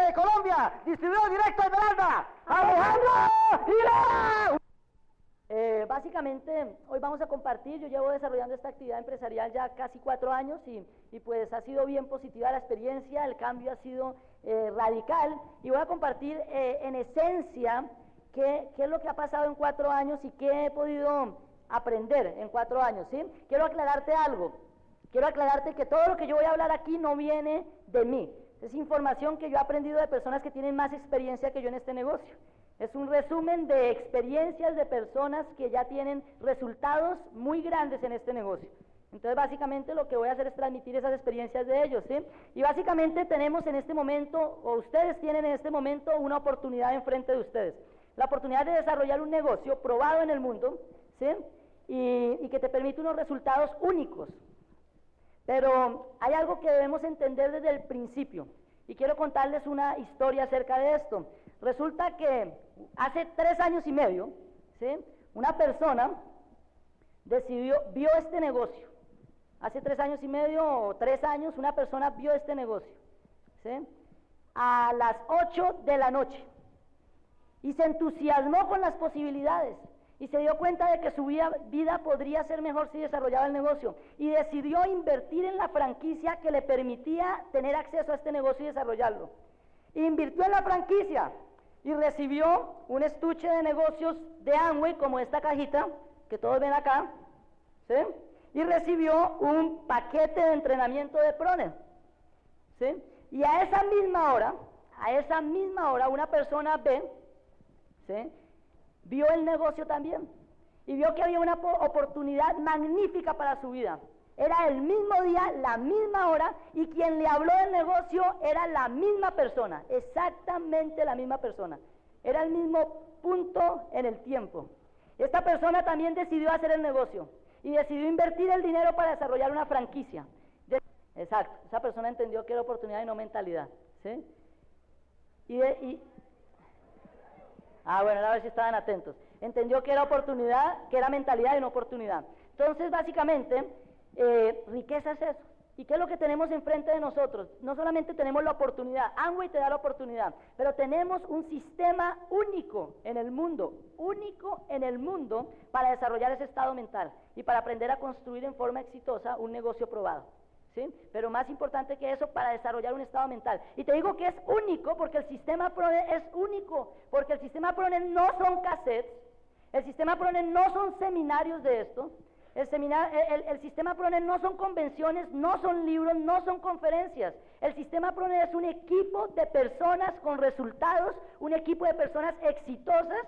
de Colombia, distribuidor directo de Esmeralda, Alejandro Hila. Eh, básicamente, hoy vamos a compartir, yo llevo desarrollando esta actividad empresarial ya casi cuatro años y, y pues ha sido bien positiva la experiencia, el cambio ha sido eh, radical y voy a compartir eh, en esencia qué, qué es lo que ha pasado en cuatro años y qué he podido aprender en cuatro años, ¿sí? Quiero aclararte algo, quiero aclararte que todo lo que yo voy a hablar aquí no viene de mí, es información que yo he aprendido de personas que tienen más experiencia que yo en este negocio. Es un resumen de experiencias de personas que ya tienen resultados muy grandes en este negocio. Entonces, básicamente lo que voy a hacer es transmitir esas experiencias de ellos. Y básicamente tenemos en este momento, o ustedes tienen en este momento, una oportunidad enfrente de ustedes. La oportunidad de desarrollar un negocio probado en el mundo. Y, y que te permite unos resultados únicos. Pero hay algo que debemos entender desde el principio. Y quiero contarles una historia acerca de esto. Resulta que hace tres años y medio, ¿sí? una persona decidió, vio este negocio. Hace tres años y medio o tres años, una persona vio este negocio. ¿sí? A las ocho de la noche. Y se entusiasmó con las posibilidades. Y se dio cuenta de que su vida, vida podría ser mejor si desarrollaba el negocio. Y decidió invertir en la franquicia que le permitía tener acceso a este negocio y desarrollarlo. Invirtió en la franquicia y recibió un estuche de negocios de Amway, como esta cajita que todos ven acá, ¿sí? Y recibió un paquete de entrenamiento de Proner, ¿sí? Y a esa misma hora, a esa misma hora, una persona ve, ¿sí? Vio el negocio también y vio que había una oportunidad magnífica para su vida. Era el mismo día, la misma hora, y quien le habló del negocio era la misma persona, exactamente la misma persona. Era el mismo punto en el tiempo. Esta persona también decidió hacer el negocio y decidió invertir el dinero para desarrollar una franquicia. exacto, esa persona entendió que era oportunidad y no mentalidad. ¿sí? Y, y ah, bueno, a ver si estaban atentos. Entendió que era oportunidad, que era mentalidad y no oportunidad. Entonces, básicamente, eh, riqueza es eso. ¿Y qué es lo que tenemos enfrente de nosotros? No solamente tenemos la oportunidad, Amway te da la oportunidad, pero tenemos un sistema único en el mundo, único en el mundo para desarrollar ese estado mental y para aprender a construir en forma exitosa un negocio probado. Pero más importante que eso, para desarrollar un estado mental. Y te digo que es único porque el sistema PRONE es único, porque el sistema PRONE no son cassettes, el sistema PRONE no son seminarios de esto, el, el, sistema PRONE no son convenciones, no son libros, no son conferencias. El sistema PRONE es un equipo de personas con resultados, un equipo de personas exitosas,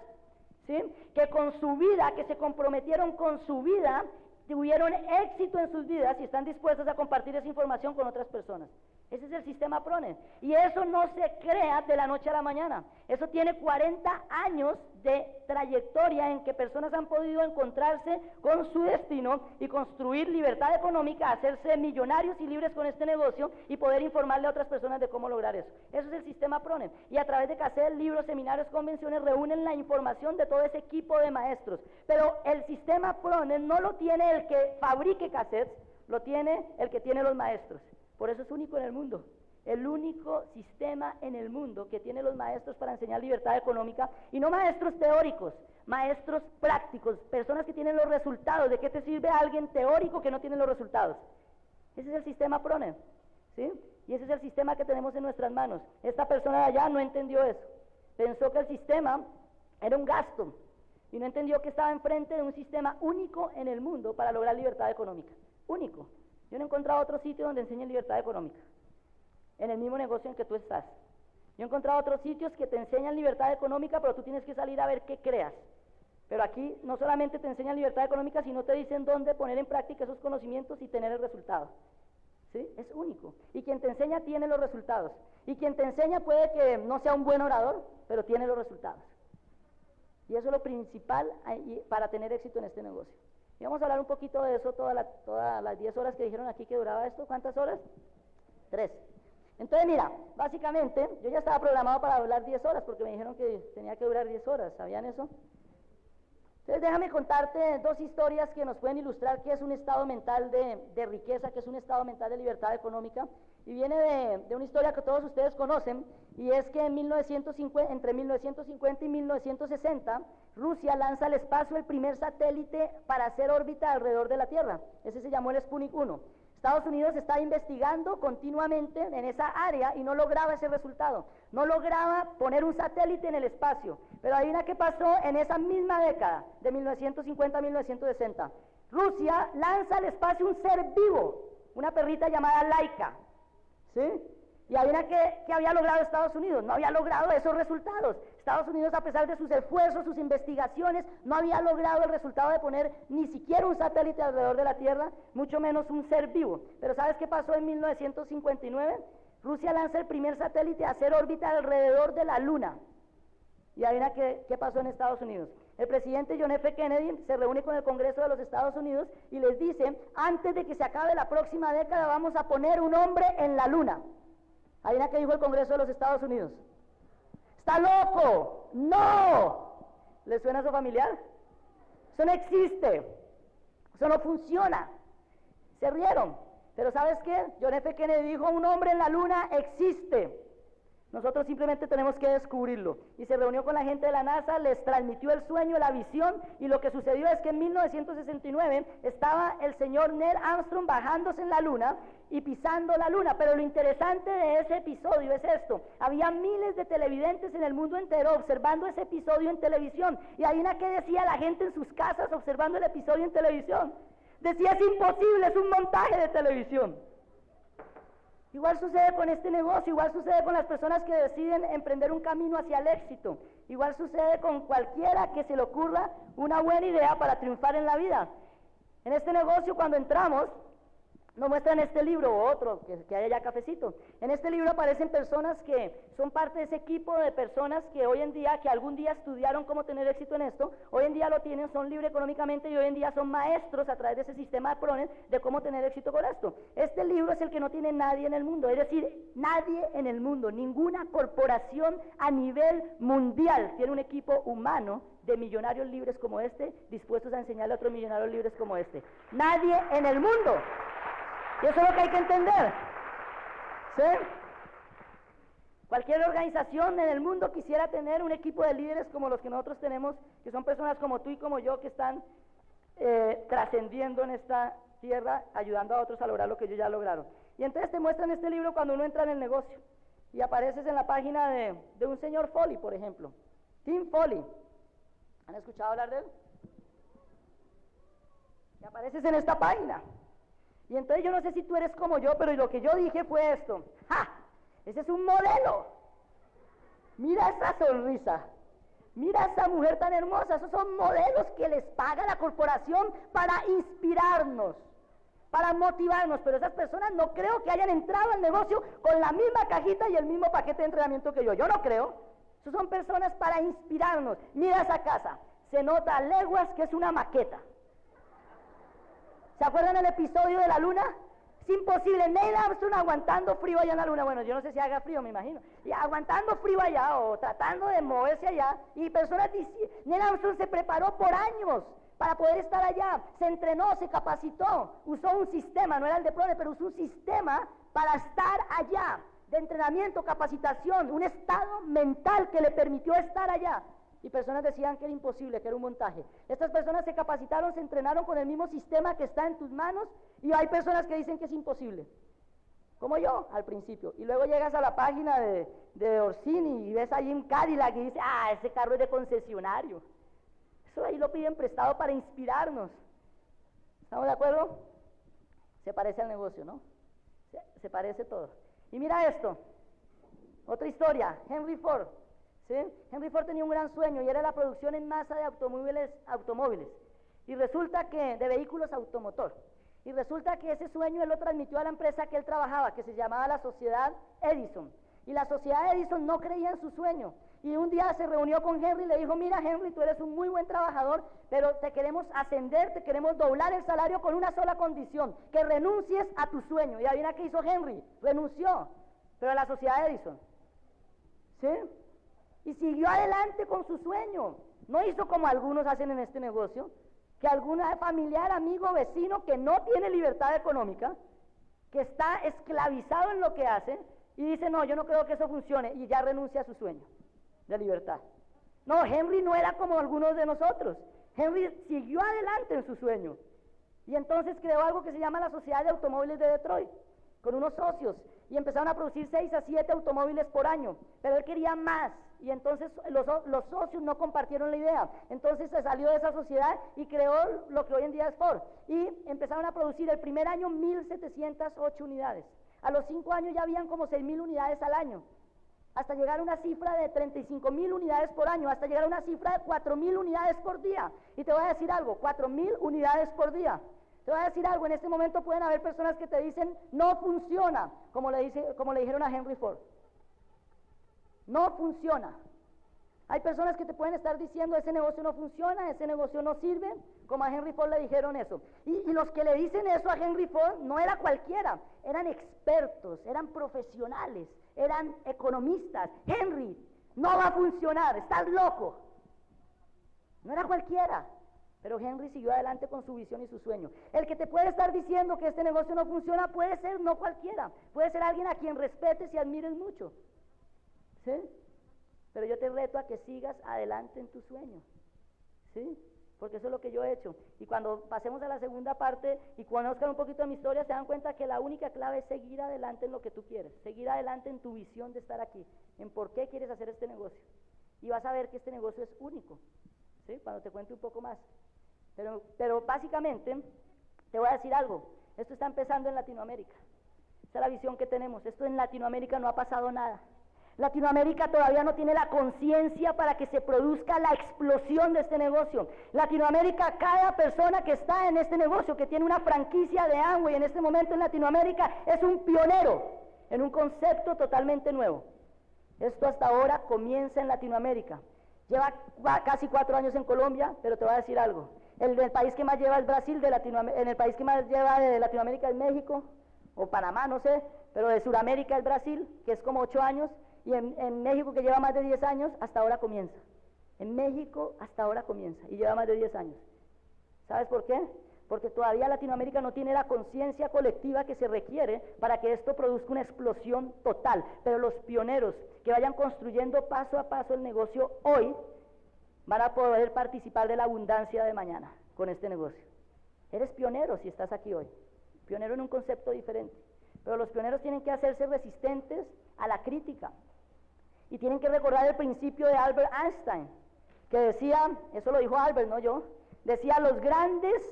¿sí? que con su vida, que se comprometieron con su vida, tuvieron éxito en sus vidas y están dispuestos a compartir esa información con otras personas. Ese es el sistema PRONE. Y eso no se crea de la noche a la mañana. Eso tiene 40 años de trayectoria en que personas han podido encontrarse con su destino y construir libertad económica, hacerse millonarios y libres con este negocio y poder informarle a otras personas de cómo lograr eso. Eso es el sistema PRONE. Y a través de CACEL, libros, seminarios, convenciones, reúnen la información de todo ese equipo de maestros. Pero el sistema PRONE no lo tiene el que fabrique cassettes, lo tiene el que tiene los maestros. Por eso es único en el mundo. El único sistema en el mundo que tiene los maestros para enseñar libertad económica y no maestros teóricos, maestros prácticos, personas que tienen los resultados. ¿De qué te sirve alguien teórico que no tiene los resultados? Ese es el sistema PRONE. ¿sí? Y ese es el sistema que tenemos en nuestras manos. Esta persona de allá no entendió eso. Pensó que el sistema era un gasto y no entendió que estaba enfrente de un sistema único en el mundo para lograr libertad económica. Único. Yo no he encontrado otro sitio donde enseñen libertad económica, en el mismo negocio en que tú estás. Yo he encontrado otros sitios que te enseñan libertad económica, pero tú tienes que salir a ver qué creas. Pero aquí no solamente te enseñan libertad económica, sino te dicen dónde poner en práctica esos conocimientos y tener el resultado. ¿Sí? Es único. Y quien te enseña tiene los resultados. Y quien te enseña puede que no sea un buen orador, pero tiene los resultados. Y eso es lo principal para tener éxito en este negocio. Y vamos a hablar un poquito de eso todas las 10 horas que dijeron aquí que duraba esto. ¿Cuántas horas? Tres. Entonces, mira, básicamente yo ya estaba programado para hablar 10 horas porque me dijeron que tenía que durar 10 horas. ¿Sabían eso? Entonces, déjame contarte dos historias que nos pueden ilustrar qué es un estado mental de, riqueza, qué es un estado mental de libertad económica y viene de, de una historia que todos ustedes conocen, y es que en 1950, entre 1950 y 1960, Rusia lanza al espacio el primer satélite para hacer órbita alrededor de la Tierra. Ese se llamó el Sputnik 1. Estados Unidos estaba investigando continuamente en esa área y no lograba ese resultado. No lograba poner un satélite en el espacio. Pero adivina qué pasó en esa misma década, de 1950 a 1960. Rusia lanza al espacio un ser vivo, una perrita llamada Laika. ¿Sí? Y adivina qué, qué había logrado Estados Unidos. No había logrado esos resultados. Estados Unidos, a pesar de sus esfuerzos, sus investigaciones, no había logrado el resultado de poner ni siquiera un satélite alrededor de la Tierra, mucho menos un ser vivo. Pero ¿sabes qué pasó en 1959? Rusia lanza el primer satélite a hacer órbita alrededor de la Luna. Y adivina qué, qué pasó en Estados Unidos. El presidente John F. Kennedy se reúne con el Congreso de los Estados Unidos y les dice, antes de que se acabe la próxima década vamos a poner un hombre en la Luna. Adivina qué dijo el Congreso de los Estados Unidos. Está loco. No. ¿Le suena su familiar? Eso no existe. Eso no funciona. Se rieron. Pero ¿sabes qué? John F. Kennedy dijo, un hombre en la luna existe. Nosotros simplemente tenemos que descubrirlo. Y se reunió con la gente de la NASA, les transmitió el sueño, la visión, y lo que sucedió es que en 1969 estaba el señor Neil Armstrong bajándose en la luna y pisando la luna. Pero lo interesante de ese episodio es esto. Había miles de televidentes en el mundo entero observando ese episodio en televisión. Y ahí una que decía la gente en sus casas observando el episodio en televisión. Decía, es imposible, es un montaje de televisión. Igual sucede con este negocio, igual sucede con las personas que deciden emprender un camino hacia el éxito, igual sucede con cualquiera que se le ocurra una buena idea para triunfar en la vida. En este negocio cuando entramos, nos muestran este libro o otro, que, que haya ya cafecito. En este libro aparecen personas que son parte de ese equipo de personas que hoy en día, que algún día estudiaron cómo tener éxito en esto, hoy en día lo tienen, son libres económicamente y hoy en día son maestros a través de ese sistema de prones de cómo tener éxito con esto. Este libro es el que no tiene nadie en el mundo, es decir, nadie en el mundo, ninguna corporación a nivel mundial tiene un equipo humano de millonarios libres como este, dispuestos a enseñarle a otros millonarios libres como este. Nadie en el mundo. Y eso es lo que hay que entender. ¿Sí? Cualquier organización en el mundo quisiera tener un equipo de líderes como los que nosotros tenemos, que son personas como tú y como yo que están eh, trascendiendo en esta tierra, ayudando a otros a lograr lo que ellos ya lograron. Y entonces te muestran este libro cuando uno entra en el negocio y apareces en la página de, de un señor Foley, por ejemplo. Tim Foley. ¿Han escuchado hablar de él? Y apareces en esta página. Y entonces yo no sé si tú eres como yo, pero lo que yo dije fue esto. ¡Ja! Ese es un modelo. Mira esa sonrisa. Mira esa mujer tan hermosa. Esos son modelos que les paga la corporación para inspirarnos, para motivarnos. Pero esas personas no creo que hayan entrado al negocio con la misma cajita y el mismo paquete de entrenamiento que yo. Yo no creo. Esos son personas para inspirarnos. Mira esa casa. Se nota a leguas que es una maqueta. ¿Se acuerdan el episodio de la luna? Es imposible. Neil Armstrong aguantando frío allá en la luna. Bueno, yo no sé si haga frío, me imagino. Y aguantando frío allá o tratando de moverse allá. Y personas dicen, Neil Armstrong se preparó por años para poder estar allá. Se entrenó, se capacitó. Usó un sistema, no era el de Prone, pero usó un sistema para estar allá. De entrenamiento, capacitación, un estado mental que le permitió estar allá. Y personas decían que era imposible, que era un montaje. Estas personas se capacitaron, se entrenaron con el mismo sistema que está en tus manos y hay personas que dicen que es imposible. Como yo al principio. Y luego llegas a la página de, de Orsini y ves allí un Cadillac y dices, ah, ese carro es de concesionario. Eso ahí lo piden prestado para inspirarnos. ¿Estamos de acuerdo? Se parece al negocio, ¿no? Se parece todo. Y mira esto. Otra historia. Henry Ford. Henry Ford tenía un gran sueño y era la producción en masa de automóviles, automóviles. Y resulta que, de vehículos automotor. Y resulta que ese sueño él lo transmitió a la empresa que él trabajaba, que se llamaba la Sociedad Edison. Y la Sociedad Edison no creía en su sueño. Y un día se reunió con Henry y le dijo, mira Henry, tú eres un muy buen trabajador, pero te queremos ascender, te queremos doblar el salario con una sola condición, que renuncies a tu sueño. Y adivina qué hizo Henry, renunció, pero a la Sociedad Edison. ¿Sí? Y siguió adelante con su sueño. No hizo como algunos hacen en este negocio, que algún familiar, amigo, vecino que no tiene libertad económica, que está esclavizado en lo que hace y dice, no, yo no creo que eso funcione y ya renuncia a su sueño de libertad. No, Henry no era como algunos de nosotros. Henry siguió adelante en su sueño. Y entonces creó algo que se llama la Sociedad de Automóviles de Detroit, con unos socios. Y empezaron a producir 6 a 7 automóviles por año. Pero él quería más. Y entonces los, los, socios no compartieron la idea. Entonces se salió de esa sociedad y creó lo que hoy en día es Ford. Y empezaron a producir el primer año 1.708 unidades. A los 5 años ya habían como 6.000 unidades al año hasta llegar a una cifra de 35 mil unidades por año, hasta llegar a una cifra de 4 mil unidades por día. Y te voy a decir algo, 4 mil unidades por día. Te voy a decir algo, en este momento pueden haber personas que te dicen, no funciona, como le, dice, como le dijeron a Henry Ford. No funciona. Hay personas que te pueden estar diciendo, ese negocio no funciona, ese negocio no sirve, como a Henry Ford le dijeron eso. Y, los que le dicen eso a Henry Ford no era cualquiera, eran expertos, eran profesionales, eran economistas. Henry, no va a funcionar, estás loco. No era cualquiera, pero Henry siguió adelante con su visión y su sueño. El que te puede estar diciendo que este negocio no funciona puede ser no cualquiera, puede ser alguien a quien respetes y admires mucho. ¿Sí? Pero yo te reto a que sigas adelante en tu sueño. ¿Sí? porque eso es lo que yo he hecho. Y cuando pasemos a la segunda parte y conozcan un poquito de mi historia, se dan cuenta que la única clave es seguir adelante en lo que tú quieres, seguir adelante en tu visión de estar aquí, en por qué quieres hacer este negocio. Y vas a ver que este negocio es único, ¿sí? Cuando te cuente un poco más. Pero, pero básicamente, te voy a decir algo, esto está empezando en Latinoamérica. Esa es la visión que tenemos. Esto en Latinoamérica no ha pasado nada. Latinoamérica todavía no tiene la conciencia para que se produzca la explosión de este negocio. Latinoamérica, cada persona que está en este negocio, que tiene una franquicia de Amway en este momento en Latinoamérica, es un pionero en un concepto totalmente nuevo. Esto hasta ahora comienza en Latinoamérica. Lleva casi cuatro años en Colombia, pero te voy a decir algo. El, país que más lleva es Brasil, de en el país que más lleva de Latinoamérica es México, o Panamá, no sé, pero de Sudamérica es Brasil, que es como ocho años, y en, México, que lleva más de 10 años, hasta ahora comienza. En México, hasta ahora comienza y lleva más de 10 años. ¿Sabes por qué? Porque todavía Latinoamérica no tiene la conciencia colectiva que se requiere para que esto produzca una explosión total. Pero los pioneros que vayan construyendo paso a paso el negocio hoy van a poder participar de la abundancia de mañana con este negocio. Eres pionero si estás aquí hoy. Pionero en un concepto diferente. Pero los pioneros tienen que hacerse resistentes a la crítica, y tienen que recordar el principio de Albert Einstein, que decía, eso lo dijo Albert, no yo, decía, los grandes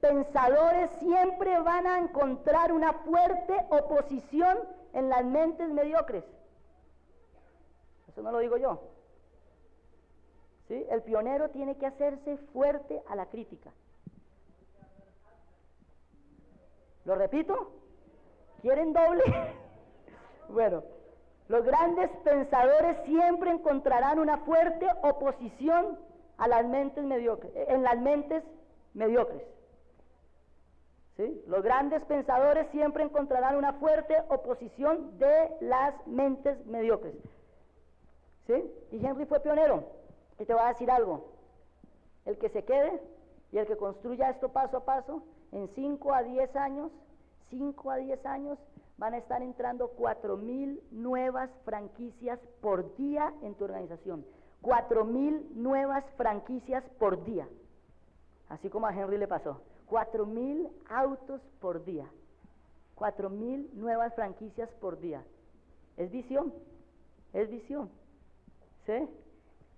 pensadores siempre van a encontrar una fuerte oposición en las mentes mediocres. Eso no lo digo yo. ¿Sí? El pionero tiene que hacerse fuerte a la crítica. ¿Lo repito? ¿Quieren doble? bueno. Los grandes pensadores siempre encontrarán una fuerte oposición a las mentes mediocres, en las mentes mediocres. ¿Sí? Los grandes pensadores siempre encontrarán una fuerte oposición de las mentes mediocres. ¿Sí? Y Henry fue pionero. Y te voy a decir algo. El que se quede y el que construya esto paso a paso, en 5 a 10 años, 5 a 10 años, van a estar entrando cuatro mil nuevas franquicias por día en tu organización. Cuatro mil nuevas franquicias por día. Así como a Henry le pasó. Cuatro mil autos por día. Cuatro mil nuevas franquicias por día. Es visión. Es visión. ¿Sí?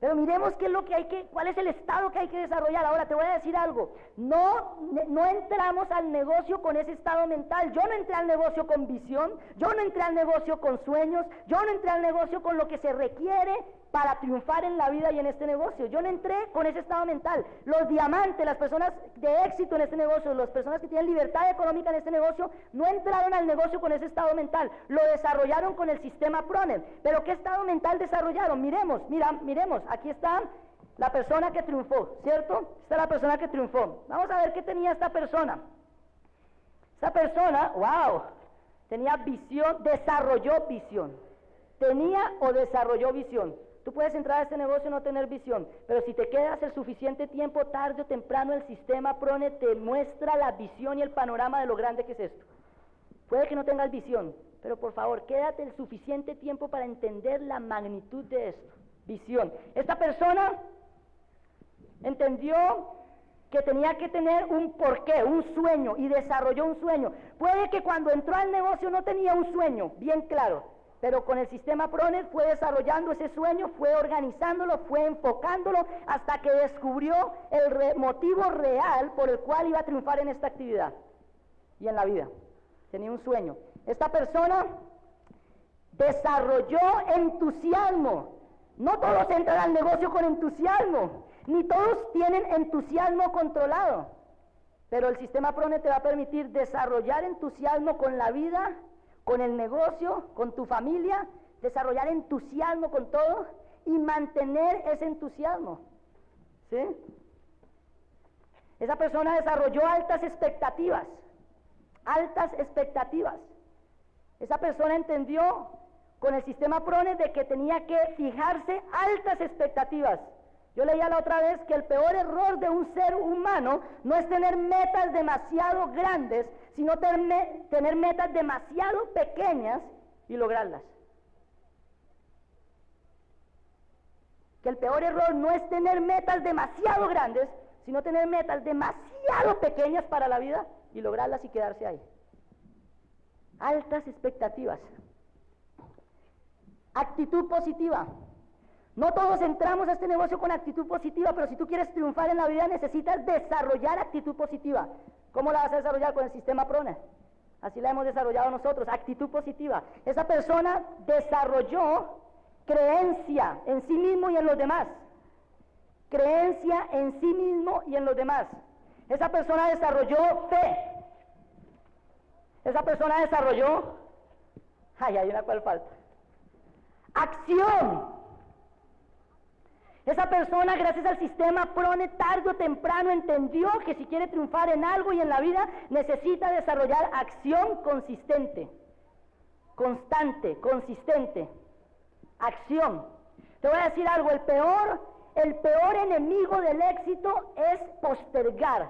Pero miremos qué es lo que hay que, cuál es el estado que hay que desarrollar. Ahora te voy a decir algo. No, no entramos al negocio con ese estado mental. Yo no entré al negocio con visión. Yo no entré al negocio con sueños. Yo no entré al negocio con lo que se requiere para triunfar en la vida y en este negocio. Yo no entré con ese estado mental. Los diamantes, las personas de éxito en este negocio, las personas que tienen libertad económica en este negocio, no entraron al negocio con ese estado mental. Lo desarrollaron con el sistema Proner. Pero ¿qué estado mental desarrollaron? Miremos, mira, miremos. Aquí está la persona que triunfó, ¿cierto? Esta es la persona que triunfó. Vamos a ver qué tenía esta persona. Esta persona, wow, tenía visión, desarrolló visión. Tenía o desarrolló visión. Tú puedes entrar a este negocio y no tener visión, pero si te quedas el suficiente tiempo, tarde o temprano, el sistema PRONE te muestra la visión y el panorama de lo grande que es esto. Puede que no tengas visión, pero por favor, quédate el suficiente tiempo para entender la magnitud de esto. Visión. Esta persona entendió que tenía que tener un porqué, un sueño, y desarrolló un sueño. Puede que cuando entró al negocio no tenía un sueño, bien claro, pero con el sistema Pronet fue desarrollando ese sueño, fue organizándolo, fue enfocándolo, hasta que descubrió el motivo real por el cual iba a triunfar en esta actividad y en la vida. Tenía un sueño. Esta persona desarrolló entusiasmo. No todos entran al negocio con entusiasmo. Ni todos tienen entusiasmo controlado, pero el sistema PRONE te va a permitir desarrollar entusiasmo con la vida, con el negocio, con tu familia, desarrollar entusiasmo con todo y mantener ese entusiasmo. ¿Sí? Esa persona desarrolló altas expectativas, altas expectativas. Esa persona entendió con el sistema PRONE de que tenía que fijarse altas expectativas yo leía la otra vez que el peor error de un ser humano no es tener metas demasiado grandes, sino tener metas demasiado pequeñas y lograrlas. Que el peor error no es tener metas demasiado grandes, sino tener metas demasiado pequeñas para la vida y lograrlas y quedarse ahí. Altas expectativas. Actitud positiva. No todos entramos a este negocio con actitud positiva, pero si tú quieres triunfar en la vida necesitas desarrollar actitud positiva. ¿Cómo la vas a desarrollar con el sistema PRONA? Así la hemos desarrollado nosotros, actitud positiva. Esa persona desarrolló creencia en sí mismo y en los demás. Creencia en sí mismo y en los demás. Esa persona desarrolló fe. Esa persona desarrolló, ay, hay una cual falta. Acción. Esa persona, gracias al sistema PRONE, tarde o temprano entendió que si quiere triunfar en algo y en la vida, necesita desarrollar acción consistente, constante, consistente. Acción. Te voy a decir algo, el peor, el peor enemigo del éxito es postergar.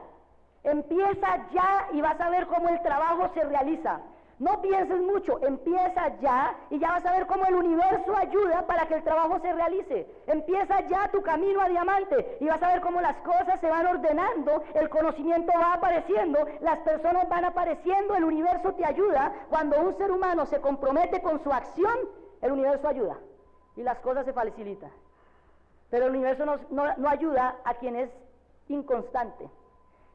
Empieza ya y vas a ver cómo el trabajo se realiza. No pienses mucho, empieza ya y ya vas a ver cómo el universo ayuda para que el trabajo se realice. Empieza ya tu camino a diamante y vas a ver cómo las cosas se van ordenando, el conocimiento va apareciendo, las personas van apareciendo, el universo te ayuda. Cuando un ser humano se compromete con su acción, el universo ayuda y las cosas se facilitan. Pero el universo no, no ayuda a quien es inconstante.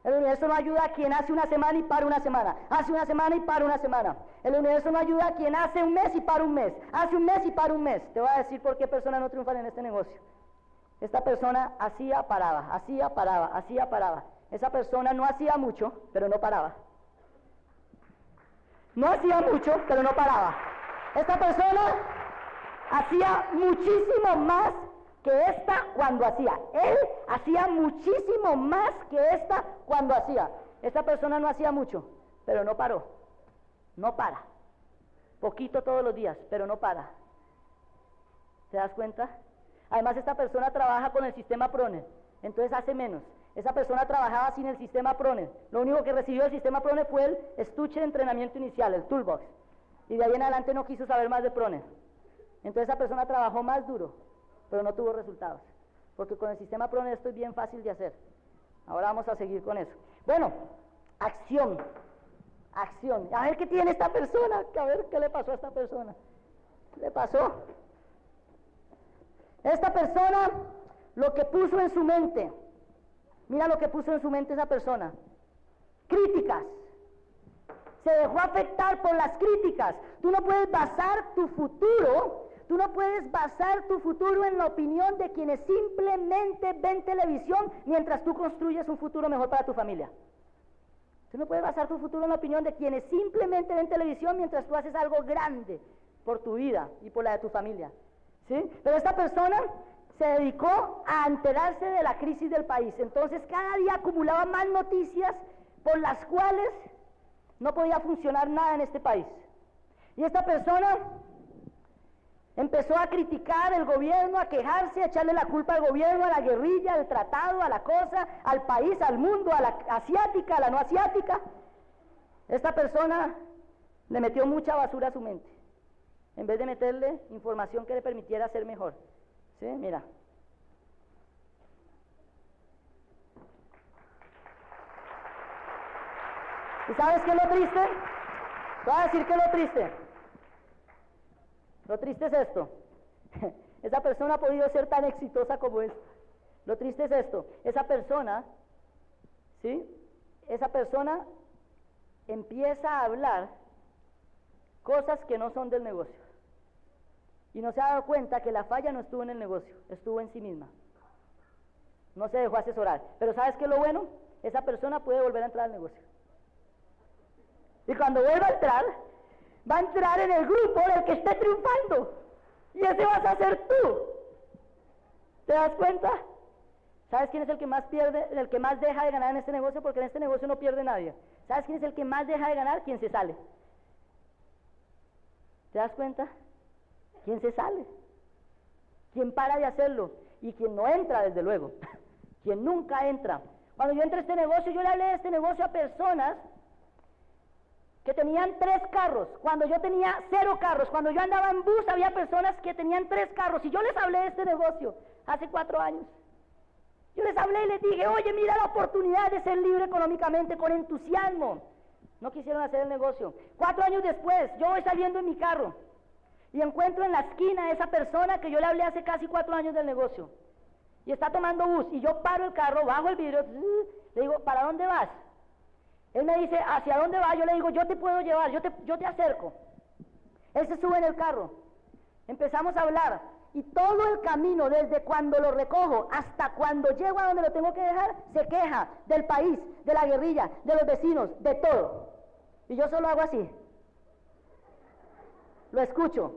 El universo no ayuda a quien hace una semana y para una semana. Hace una semana y para una semana. El universo no ayuda a quien hace un mes y para un mes. Hace un mes y para un mes. Te voy a decir por qué personas no triunfan en este negocio. Esta persona hacía, paraba, hacía, paraba, hacía, paraba. Esa persona no hacía mucho, pero no paraba. No hacía mucho, pero no paraba. Esta persona hacía muchísimo más que esta cuando hacía. Él hacía muchísimo más que esta cuando hacía. Esta persona no hacía mucho, pero no paró. No para. Poquito todos los días, pero no para. ¿Te das cuenta? Además, esta persona trabaja con el sistema PRONE, entonces hace menos. Esa persona trabajaba sin el sistema PRONE. Lo único que recibió el sistema PRONE fue el estuche de entrenamiento inicial, el toolbox. Y de ahí en adelante no quiso saber más de PRONE. Entonces esa persona trabajó más duro, pero no tuvo resultados. Porque con el sistema PRONE esto es bien fácil de hacer. Ahora vamos a seguir con eso. Bueno, acción. Acción. A ver qué tiene esta persona. A ver qué le pasó a esta persona. ¿Qué le pasó? Esta persona, lo que puso en su mente. Mira lo que puso en su mente esa persona. Críticas. Se dejó afectar por las críticas. Tú no puedes basar tu futuro Tú no puedes basar tu futuro en la opinión de quienes simplemente ven televisión mientras tú construyes un futuro mejor para tu familia. Tú no puedes basar tu futuro en la opinión de quienes simplemente ven televisión mientras tú haces algo grande por tu vida y por la de tu familia. ¿Sí? Pero esta persona se dedicó a enterarse de la crisis del país. Entonces cada día acumulaba más noticias por las cuales no podía funcionar nada en este país. Y esta persona Empezó a criticar el gobierno, a quejarse, a echarle la culpa al gobierno, a la guerrilla, al tratado, a la cosa, al país, al mundo, a la asiática, a la no asiática. Esta persona le metió mucha basura a su mente, en vez de meterle información que le permitiera ser mejor. ¿Sí? Mira. ¿Y sabes qué es lo triste? Te voy a decir qué es lo triste. Lo triste es esto. Esa persona ha podido ser tan exitosa como esta. Lo triste es esto. Esa persona, ¿sí? Esa persona empieza a hablar cosas que no son del negocio. Y no se ha dado cuenta que la falla no estuvo en el negocio, estuvo en sí misma. No se dejó asesorar. Pero ¿sabes qué es lo bueno? Esa persona puede volver a entrar al negocio. Y cuando vuelva a entrar, va a entrar en el grupo del que esté triunfando. Y ese vas a ser tú. ¿Te das cuenta? ¿Sabes quién es el que más pierde, el que más deja de ganar en este negocio? Porque en este negocio no pierde nadie. ¿Sabes quién es el que más deja de ganar? Quien se sale. ¿Te das cuenta? ¿Quién se sale? ¿Quién para de hacerlo? Y quien no entra, desde luego. quien nunca entra. Cuando yo entré a este negocio, yo le hablé de este negocio a personas que tenían tres carros, cuando yo tenía cero carros, cuando yo andaba en bus había personas que tenían tres carros y yo les hablé de este negocio hace cuatro años. Yo les hablé y les dije, oye, mira la oportunidad de ser libre económicamente con entusiasmo. No quisieron hacer el negocio. Cuatro años después, yo voy saliendo en mi carro y encuentro en la esquina a esa persona que yo le hablé hace casi cuatro años del negocio. Y está tomando bus y yo paro el carro, bajo el vidrio, le digo, ¿para dónde vas? Él me dice, ¿hacia dónde va? Yo le digo, yo te puedo llevar, yo te, yo te acerco. Él se sube en el carro. Empezamos a hablar. Y todo el camino, desde cuando lo recojo hasta cuando llego a donde lo tengo que dejar, se queja del país, de la guerrilla, de los vecinos, de todo. Y yo solo hago así. Lo escucho.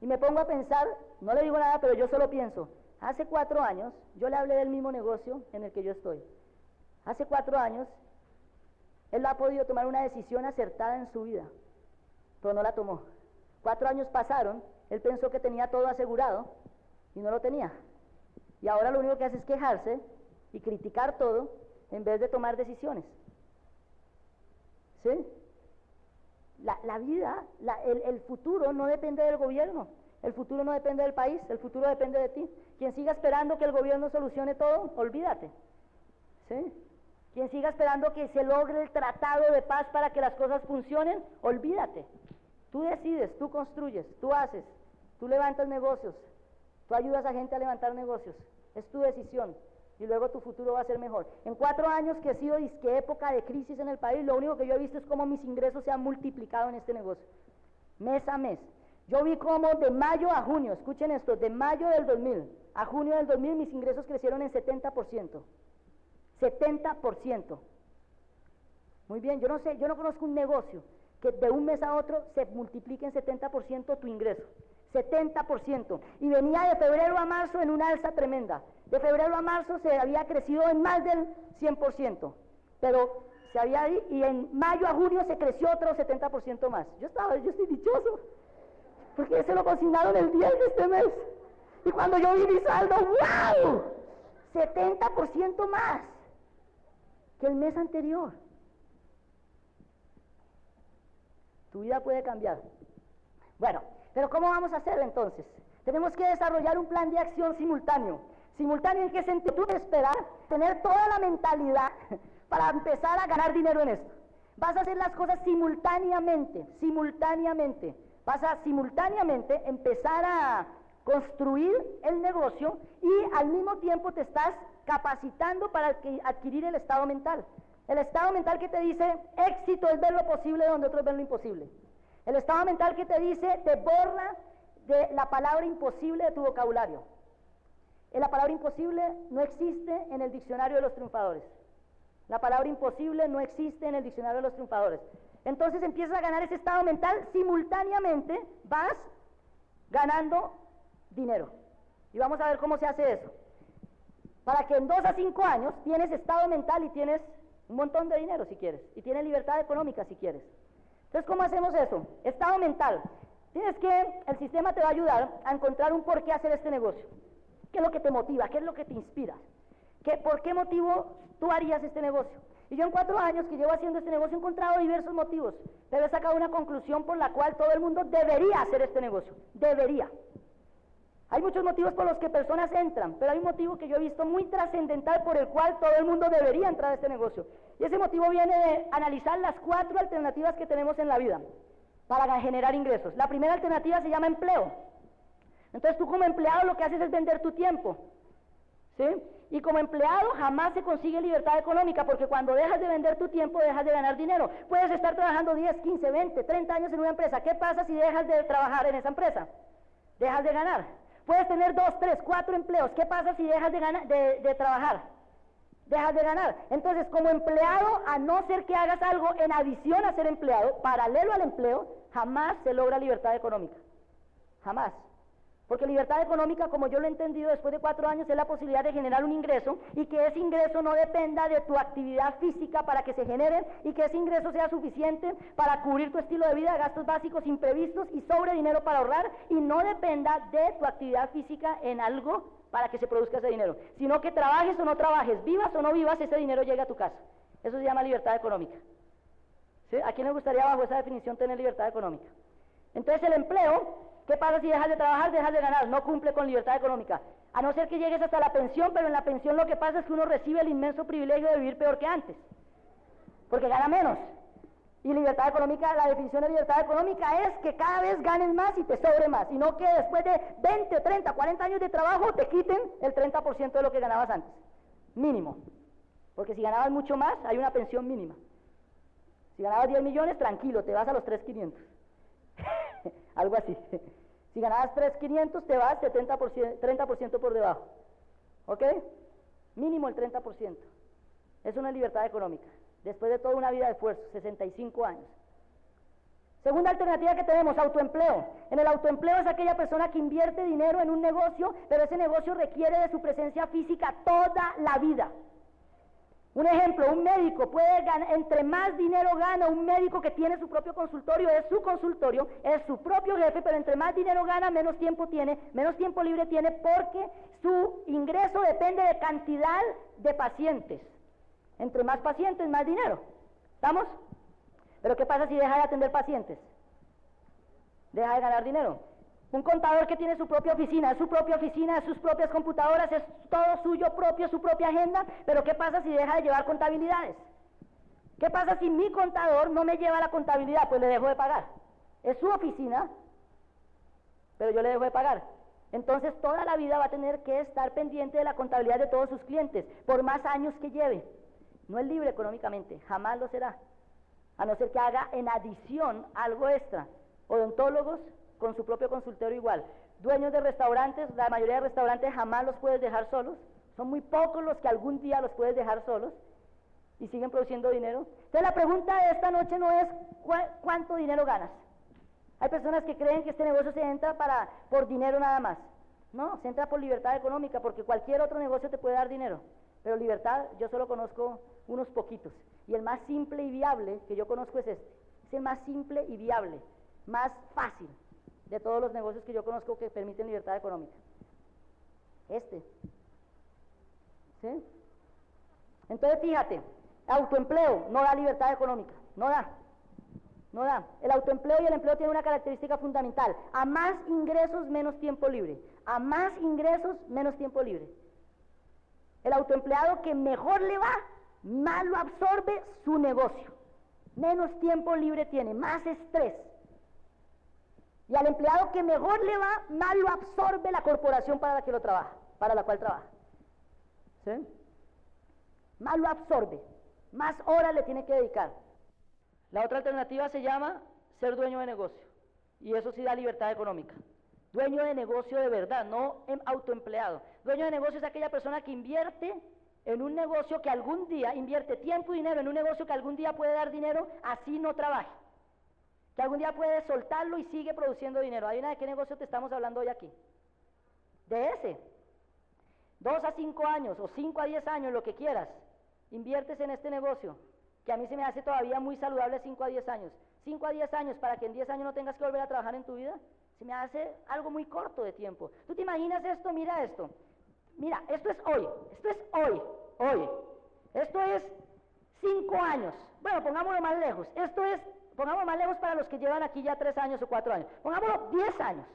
Y me pongo a pensar, no le digo nada, pero yo solo pienso. Hace cuatro años yo le hablé del mismo negocio en el que yo estoy. Hace cuatro años él ha podido tomar una decisión acertada en su vida, pero no la tomó. Cuatro años pasaron, él pensó que tenía todo asegurado y no lo tenía. Y ahora lo único que hace es quejarse y criticar todo en vez de tomar decisiones. ¿Sí? La, vida, el, el futuro no depende del gobierno, el futuro no depende del país, el futuro depende de ti. Quien siga esperando que el gobierno solucione todo, olvídate. ¿Sí? Quien siga esperando que se logre el tratado de paz para que las cosas funcionen, olvídate. Tú decides, tú construyes, tú haces, tú levantas negocios, tú ayudas a gente a levantar negocios. Es tu decisión y luego tu futuro va a ser mejor. En cuatro años que he sido disque época de crisis en el país, lo único que yo he visto es cómo mis ingresos se han multiplicado en este negocio, mes a mes. Yo vi cómo de mayo a junio, escuchen esto, de mayo del 2000 a junio del 2000 mis ingresos crecieron en 70%. 70%. Muy bien, yo no sé, yo no conozco un negocio que de un mes a otro se multiplique en 70% tu ingreso. 70%. Y venía de febrero a marzo en una alza tremenda. De febrero a marzo se había crecido en más del 100%. Pero se había, y en mayo a junio se creció otro 70% más. Yo estaba, yo estoy dichoso. Porque se lo consignaron el 10 de este mes. Y cuando yo vi mi saldo, ¡wow! 70% más que el mes anterior. Tu vida puede cambiar. Bueno, pero ¿cómo vamos a hacerlo entonces? Tenemos que desarrollar un plan de acción simultáneo. ¿Simultáneo en qué sentido? Esperar tener toda la mentalidad para empezar a ganar dinero en esto. Vas a hacer las cosas simultáneamente, simultáneamente. Vas a simultáneamente empezar a construir el negocio y al mismo tiempo te estás capacitando para adquirir el estado mental. El estado mental que te dice éxito es ver lo posible donde otros ven lo imposible. El estado mental que te dice te borra de la palabra imposible de tu vocabulario. La palabra imposible no existe en el diccionario de los triunfadores. La palabra imposible no existe en el diccionario de los triunfadores. Entonces empiezas a ganar ese estado mental, simultáneamente vas ganando dinero. Y vamos a ver cómo se hace eso. Para que en dos a cinco años tienes estado mental y tienes un montón de dinero si quieres. Y tienes libertad económica si quieres. Entonces, ¿cómo hacemos eso? Estado mental. Tienes que, el sistema te va a ayudar a encontrar un por qué hacer este negocio. ¿Qué es lo que te motiva? ¿Qué es lo que te inspira? ¿Qué, ¿Por qué motivo tú harías este negocio? Y yo en cuatro años que llevo haciendo este negocio he encontrado diversos motivos, pero he sacado una conclusión por la cual todo el mundo debería hacer este negocio. Debería. Hay muchos motivos por los que personas entran, pero hay un motivo que yo he visto muy trascendental por el cual todo el mundo debería entrar a este negocio. Y ese motivo viene de analizar las cuatro alternativas que tenemos en la vida para generar ingresos. La primera alternativa se llama empleo. Entonces tú como empleado lo que haces es vender tu tiempo. ¿Sí? Y como empleado jamás se consigue libertad económica porque cuando dejas de vender tu tiempo dejas de ganar dinero. Puedes estar trabajando 10, 15, 20, 30 años en una empresa. ¿Qué pasa si dejas de trabajar en esa empresa? Dejas de ganar. Puedes tener 2, 3, 4 empleos. ¿Qué pasa si dejas de, ganar, de trabajar? Dejas de ganar. Entonces, como empleado, a no ser que hagas algo en adición a ser empleado, paralelo al empleo, jamás se logra libertad económica. Jamás. Porque libertad económica, como yo lo he entendido después de cuatro años, es la posibilidad de generar un ingreso y que ese ingreso no dependa de tu actividad física para que se genere y que ese ingreso sea suficiente para cubrir tu estilo de vida, gastos básicos imprevistos y sobre dinero para ahorrar y no dependa de tu actividad física en algo para que se produzca ese dinero, sino que trabajes o no trabajes, vivas o no vivas, ese dinero llega a tu casa. Eso se llama libertad económica. ¿A quién le gustaría bajo esa definición tener libertad económica? Entonces el empleo ¿Qué pasa si dejas de trabajar, dejas de ganar? No cumple con libertad económica. A no ser que llegues hasta la pensión, pero en la pensión lo que pasa es que uno recibe el inmenso privilegio de vivir peor que antes, porque gana menos. Y libertad económica, la definición de libertad económica es que cada vez ganes más y te sobre más, y no que después de 20, 30, 40 años de trabajo te quiten el 30% de lo que ganabas antes. Mínimo. Porque si ganabas mucho más, hay una pensión mínima. Si ganabas 10 millones, tranquilo, te vas a los 3,500. Algo así. Si ganabas 3,500, te vas 70%, 30% por debajo. ¿Ok? Mínimo el 30%. Es una libertad económica. Después de toda una vida de esfuerzo, 65 años. Segunda alternativa que tenemos, autoempleo. En el autoempleo es aquella persona que invierte dinero en un negocio, pero ese negocio requiere de su presencia física toda la vida. Un ejemplo, un médico puede ganar, entre más dinero gana un médico que tiene su propio consultorio, es su consultorio, es su propio jefe, pero entre más dinero gana, menos tiempo tiene, menos tiempo libre tiene, porque su ingreso depende de cantidad de pacientes. Entre más pacientes, más dinero. ¿Estamos? Pero ¿qué pasa si deja de atender pacientes? Deja de ganar dinero. Un contador que tiene su propia oficina, su propia oficina, sus propias computadoras, es todo suyo propio, su propia agenda, pero ¿qué pasa si deja de llevar contabilidades? ¿Qué pasa si mi contador no me lleva la contabilidad? Pues le dejo de pagar. Es su oficina, pero yo le dejo de pagar. Entonces toda la vida va a tener que estar pendiente de la contabilidad de todos sus clientes, por más años que lleve. No es libre económicamente, jamás lo será. A no ser que haga en adición algo extra. Odontólogos, con su propio consultorio igual. Dueños de restaurantes, la mayoría de restaurantes jamás los puedes dejar solos. Son muy pocos los que algún día los puedes dejar solos y siguen produciendo dinero. Entonces la pregunta de esta noche no es cuánto dinero ganas. Hay personas que creen que este negocio se entra para, por dinero nada más. No, se entra por libertad económica, porque cualquier otro negocio te puede dar dinero. Pero libertad, yo solo conozco unos poquitos. Y el más simple y viable que yo conozco es este. Es el más simple y viable, más fácil de todos los negocios que yo conozco que permiten libertad económica. Este. ¿Sí? Entonces fíjate, autoempleo no da libertad económica, no da. No da. El autoempleo y el empleo tienen una característica fundamental. A más ingresos, menos tiempo libre. A más ingresos, menos tiempo libre. El autoempleado que mejor le va, más lo absorbe su negocio. Menos tiempo libre tiene, más estrés. Y al empleado que mejor le va, más lo absorbe la corporación para la que lo trabaja, para la cual trabaja. ¿Sí? Más lo absorbe, más horas le tiene que dedicar. La otra alternativa se llama ser dueño de negocio. Y eso sí da libertad económica. Dueño de negocio de verdad, no autoempleado. Dueño de negocio es aquella persona que invierte en un negocio que algún día, invierte tiempo y dinero en un negocio que algún día puede dar dinero, así no trabaje que algún día puedes soltarlo y sigue produciendo dinero. ¿Hay una de qué negocio te estamos hablando hoy aquí? De ese. Dos a cinco años o cinco a diez años, lo que quieras, inviertes en este negocio, que a mí se me hace todavía muy saludable cinco a diez años. Cinco a diez años para que en diez años no tengas que volver a trabajar en tu vida, se me hace algo muy corto de tiempo. ¿Tú te imaginas esto? Mira esto. Mira, esto es hoy, esto es hoy, hoy. Esto es cinco años. Bueno, pongámoslo más lejos. Esto es, pongámoslo más lejos para los que llevan aquí ya tres años o cuatro años. Pongámoslo diez años.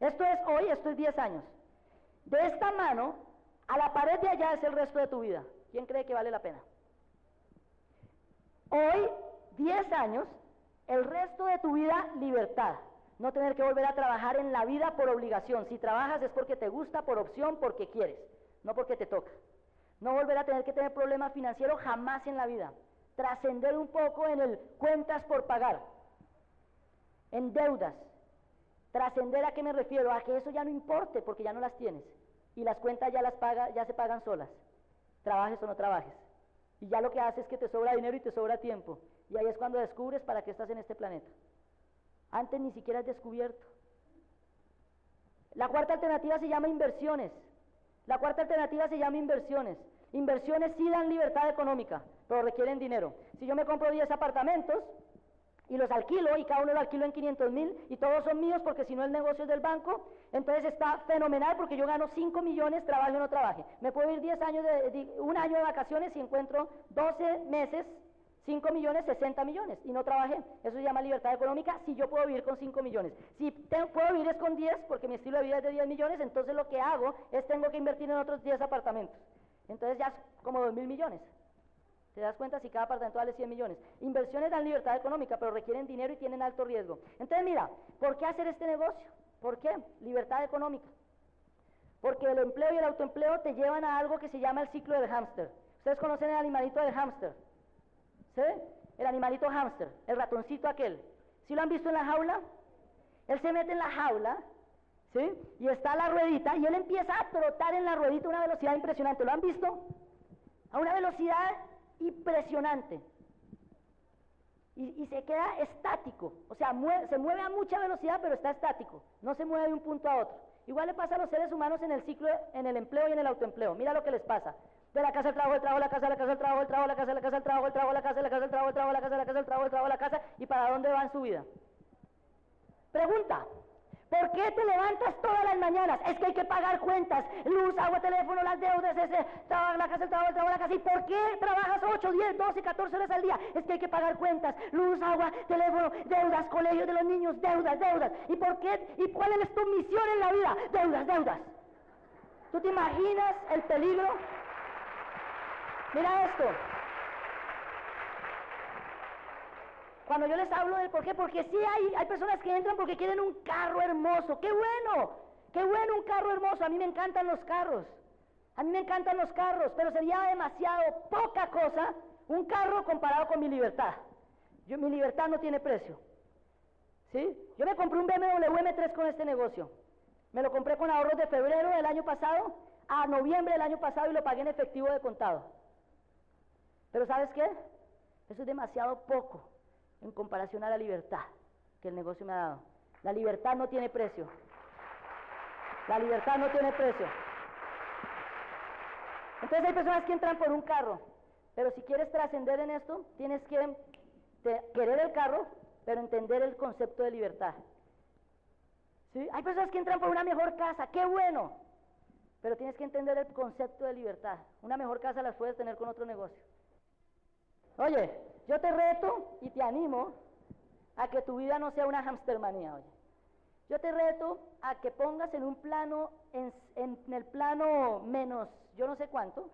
Esto es hoy, esto es diez años. De esta mano a la pared de allá es el resto de tu vida. ¿Quién cree que vale la pena? Hoy, diez años, el resto de tu vida, libertad. No tener que volver a trabajar en la vida por obligación. Si trabajas es porque te gusta, por opción, porque quieres, no porque te toca. No volver a tener que tener problemas financieros jamás en la vida. Trascender un poco en el cuentas por pagar, en deudas. Trascender a qué me refiero? A que eso ya no importe porque ya no las tienes. Y las cuentas ya las paga, ya se pagan solas. Trabajes o no trabajes. Y ya lo que hace es que te sobra dinero y te sobra tiempo. Y ahí es cuando descubres para qué estás en este planeta. Antes ni siquiera has descubierto. La cuarta alternativa se llama inversiones. La cuarta alternativa se llama inversiones. Inversiones sí dan libertad económica, pero requieren dinero. Si yo me compro 10 apartamentos y los alquilo y cada uno lo alquilo en 500 mil y todos son míos porque si no el negocio es del banco, entonces está fenomenal porque yo gano 5 millones, trabaje o no trabaje. Me puedo ir 10 años de, un año de vacaciones y encuentro 12 meses 5 millones, 60 millones y no trabajé. Eso se llama libertad económica si yo puedo vivir con 5 millones. Si puedo vivir con 10 porque mi estilo de vida es de 10 millones, entonces lo que hago es tengo que invertir en otros 10 apartamentos. Entonces ya es como 2 mil millones. ¿Te das cuenta si cada apartamento vale 100 millones? Inversiones dan libertad económica, pero requieren dinero y tienen alto riesgo. Entonces mira, ¿por qué hacer este negocio? ¿Por qué? Libertad económica. Porque el empleo y el autoempleo te llevan a algo que se llama el ciclo del hámster. Ustedes conocen el animalito del hámster. ¿Sí? El animalito hámster, el ratoncito aquel. ¿Sí lo han visto en la jaula? Él se mete en la jaula, ¿sí? Y está la ruedita y él empieza a trotar en la ruedita a una velocidad impresionante. ¿Lo han visto? A una velocidad impresionante. Y, se queda estático. O sea, se mueve a mucha velocidad, pero está estático. No se mueve de un punto a otro. Igual le pasa a los seres humanos en el ciclo, en el empleo y en el autoempleo. Mira lo que les pasa de la casa el trabajo, el trabajo, la casa, la casa, el trabajo, el trabajo, la casa, la casa, el trabajo, el trabajo, la casa, la casa, trabajo, el trabajo, la casa, la casa, el trabajo, el trabajo, la casa, y para dónde va en su vida. Pregunta, ¿por qué te levantas todas las mañanas? Es que hay que pagar cuentas, luz, agua, teléfono, las deudas, ese, trabajo, la casa, el trabajo, la casa, ¿y por qué trabajas 8, 10, 12, 14 horas al día? Es que hay que pagar cuentas, luz, agua, teléfono, deudas, colegios de los niños, deudas, deudas. ¿Y por qué? ¿Y cuál es tu misión en la vida? Deudas, deudas. ¿Tú te imaginas el peligro? Mira esto. Cuando yo les hablo del por qué, porque sí hay, hay personas que entran porque quieren un carro hermoso. ¡Qué bueno! ¡Qué bueno un carro hermoso! A mí me encantan los carros. A mí me encantan los carros, pero sería demasiado poca cosa un carro comparado con mi libertad. Yo, mi libertad no tiene precio. ¿Sí? Yo me compré un BMW M3 con este negocio. Me lo compré con ahorros de febrero del año pasado a noviembre del año pasado y lo pagué en efectivo de contado. Pero ¿sabes qué? Eso es demasiado poco en comparación a la libertad que el negocio me ha dado. La libertad no tiene precio. La libertad no tiene precio. Entonces hay personas que entran por un carro, pero si quieres trascender en esto, tienes que querer el carro, pero entender el concepto de libertad. ¿Sí? Hay personas que entran por una mejor casa, qué bueno, pero tienes que entender el concepto de libertad. Una mejor casa la puedes tener con otro negocio. Oye, yo te reto y te animo a que tu vida no sea una hamstermanía, oye. Yo te reto a que pongas en un plano, en, el plano menos, yo no sé cuánto,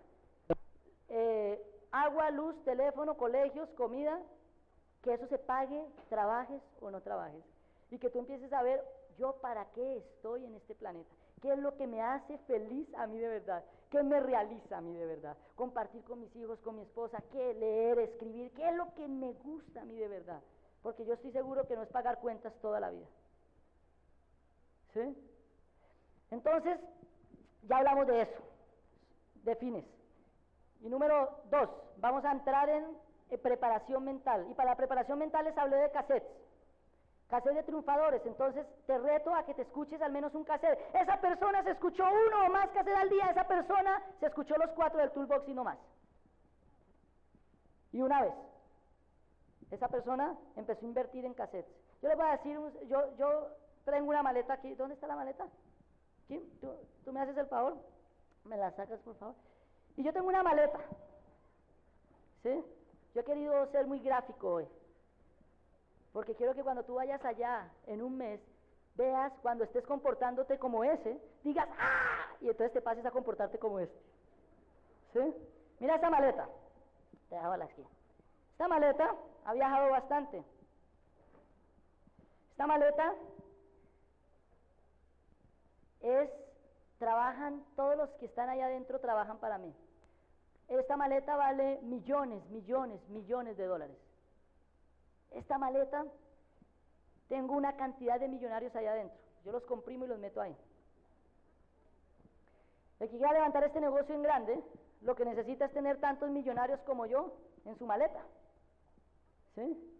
eh, agua, luz, teléfono, colegios, comida, que eso se pague, trabajes o no trabajes. Y que tú empieces a ver, yo para qué estoy en este planeta. ¿Qué es lo que me hace feliz a mí de verdad? ¿Qué me realiza a mí de verdad? Compartir con mis hijos, con mi esposa, qué leer, escribir, qué es lo que me gusta a mí de verdad. Porque yo estoy seguro que no es pagar cuentas toda la vida. ¿Sí? Entonces, ya hablamos de eso, de fines. Y número dos, vamos a entrar en eh, preparación mental. Y para la preparación mental les hablé de cassettes cassette de triunfadores, entonces te reto a que te escuches al menos un cassette. Esa persona se escuchó uno o más cassette al día, esa persona se escuchó los cuatro del toolbox y no más. Y una vez, esa persona empezó a invertir en cassettes. Yo le voy a decir, yo, yo traigo una maleta aquí, ¿dónde está la maleta? ¿Tú, ¿Tú me haces el favor? ¿Me la sacas, por favor? Y yo tengo una maleta, ¿Sí? Yo he querido ser muy gráfico hoy. Porque quiero que cuando tú vayas allá en un mes, veas cuando estés comportándote como ese, digas ¡ah! Y entonces te pases a comportarte como este. ¿Sí? Mira esta maleta. Te dejaba la esquina. Esta maleta ha viajado bastante. Esta maleta es, trabajan, todos los que están allá adentro trabajan para mí. Esta maleta vale millones, millones, millones de dólares. Esta maleta, tengo una cantidad de millonarios allá adentro. Yo los comprimo y los meto ahí. El que quiera levantar este negocio en grande, lo que necesita es tener tantos millonarios como yo en su maleta. ¿Sí?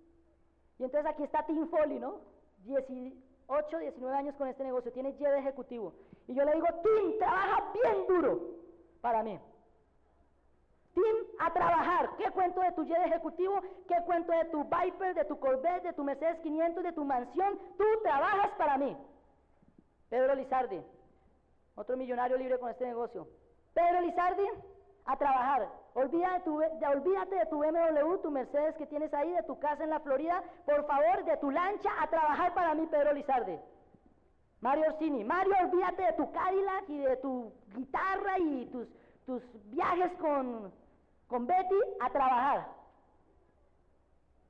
Y entonces aquí está Tim Foley, ¿no? 18, 19 años con este negocio, tiene Y ejecutivo. Y yo le digo, Tim, trabaja bien duro para mí. Tim, a trabajar. ¿Qué cuento de tu jet ejecutivo? ¿Qué cuento de tu Viper, de tu Corvette, de tu Mercedes 500, de tu mansión? Tú trabajas para mí. Pedro Lizardi, otro millonario libre con este negocio. Pedro Lizardi, a trabajar. Olvídate de, tu, olvídate de tu BMW, tu Mercedes que tienes ahí, de tu casa en la Florida. Por favor, de tu lancha, a trabajar para mí, Pedro Lizardi. Mario Orsini, Mario, olvídate de tu Cadillac y de tu guitarra y tus, tus viajes con, con Betty a trabajar.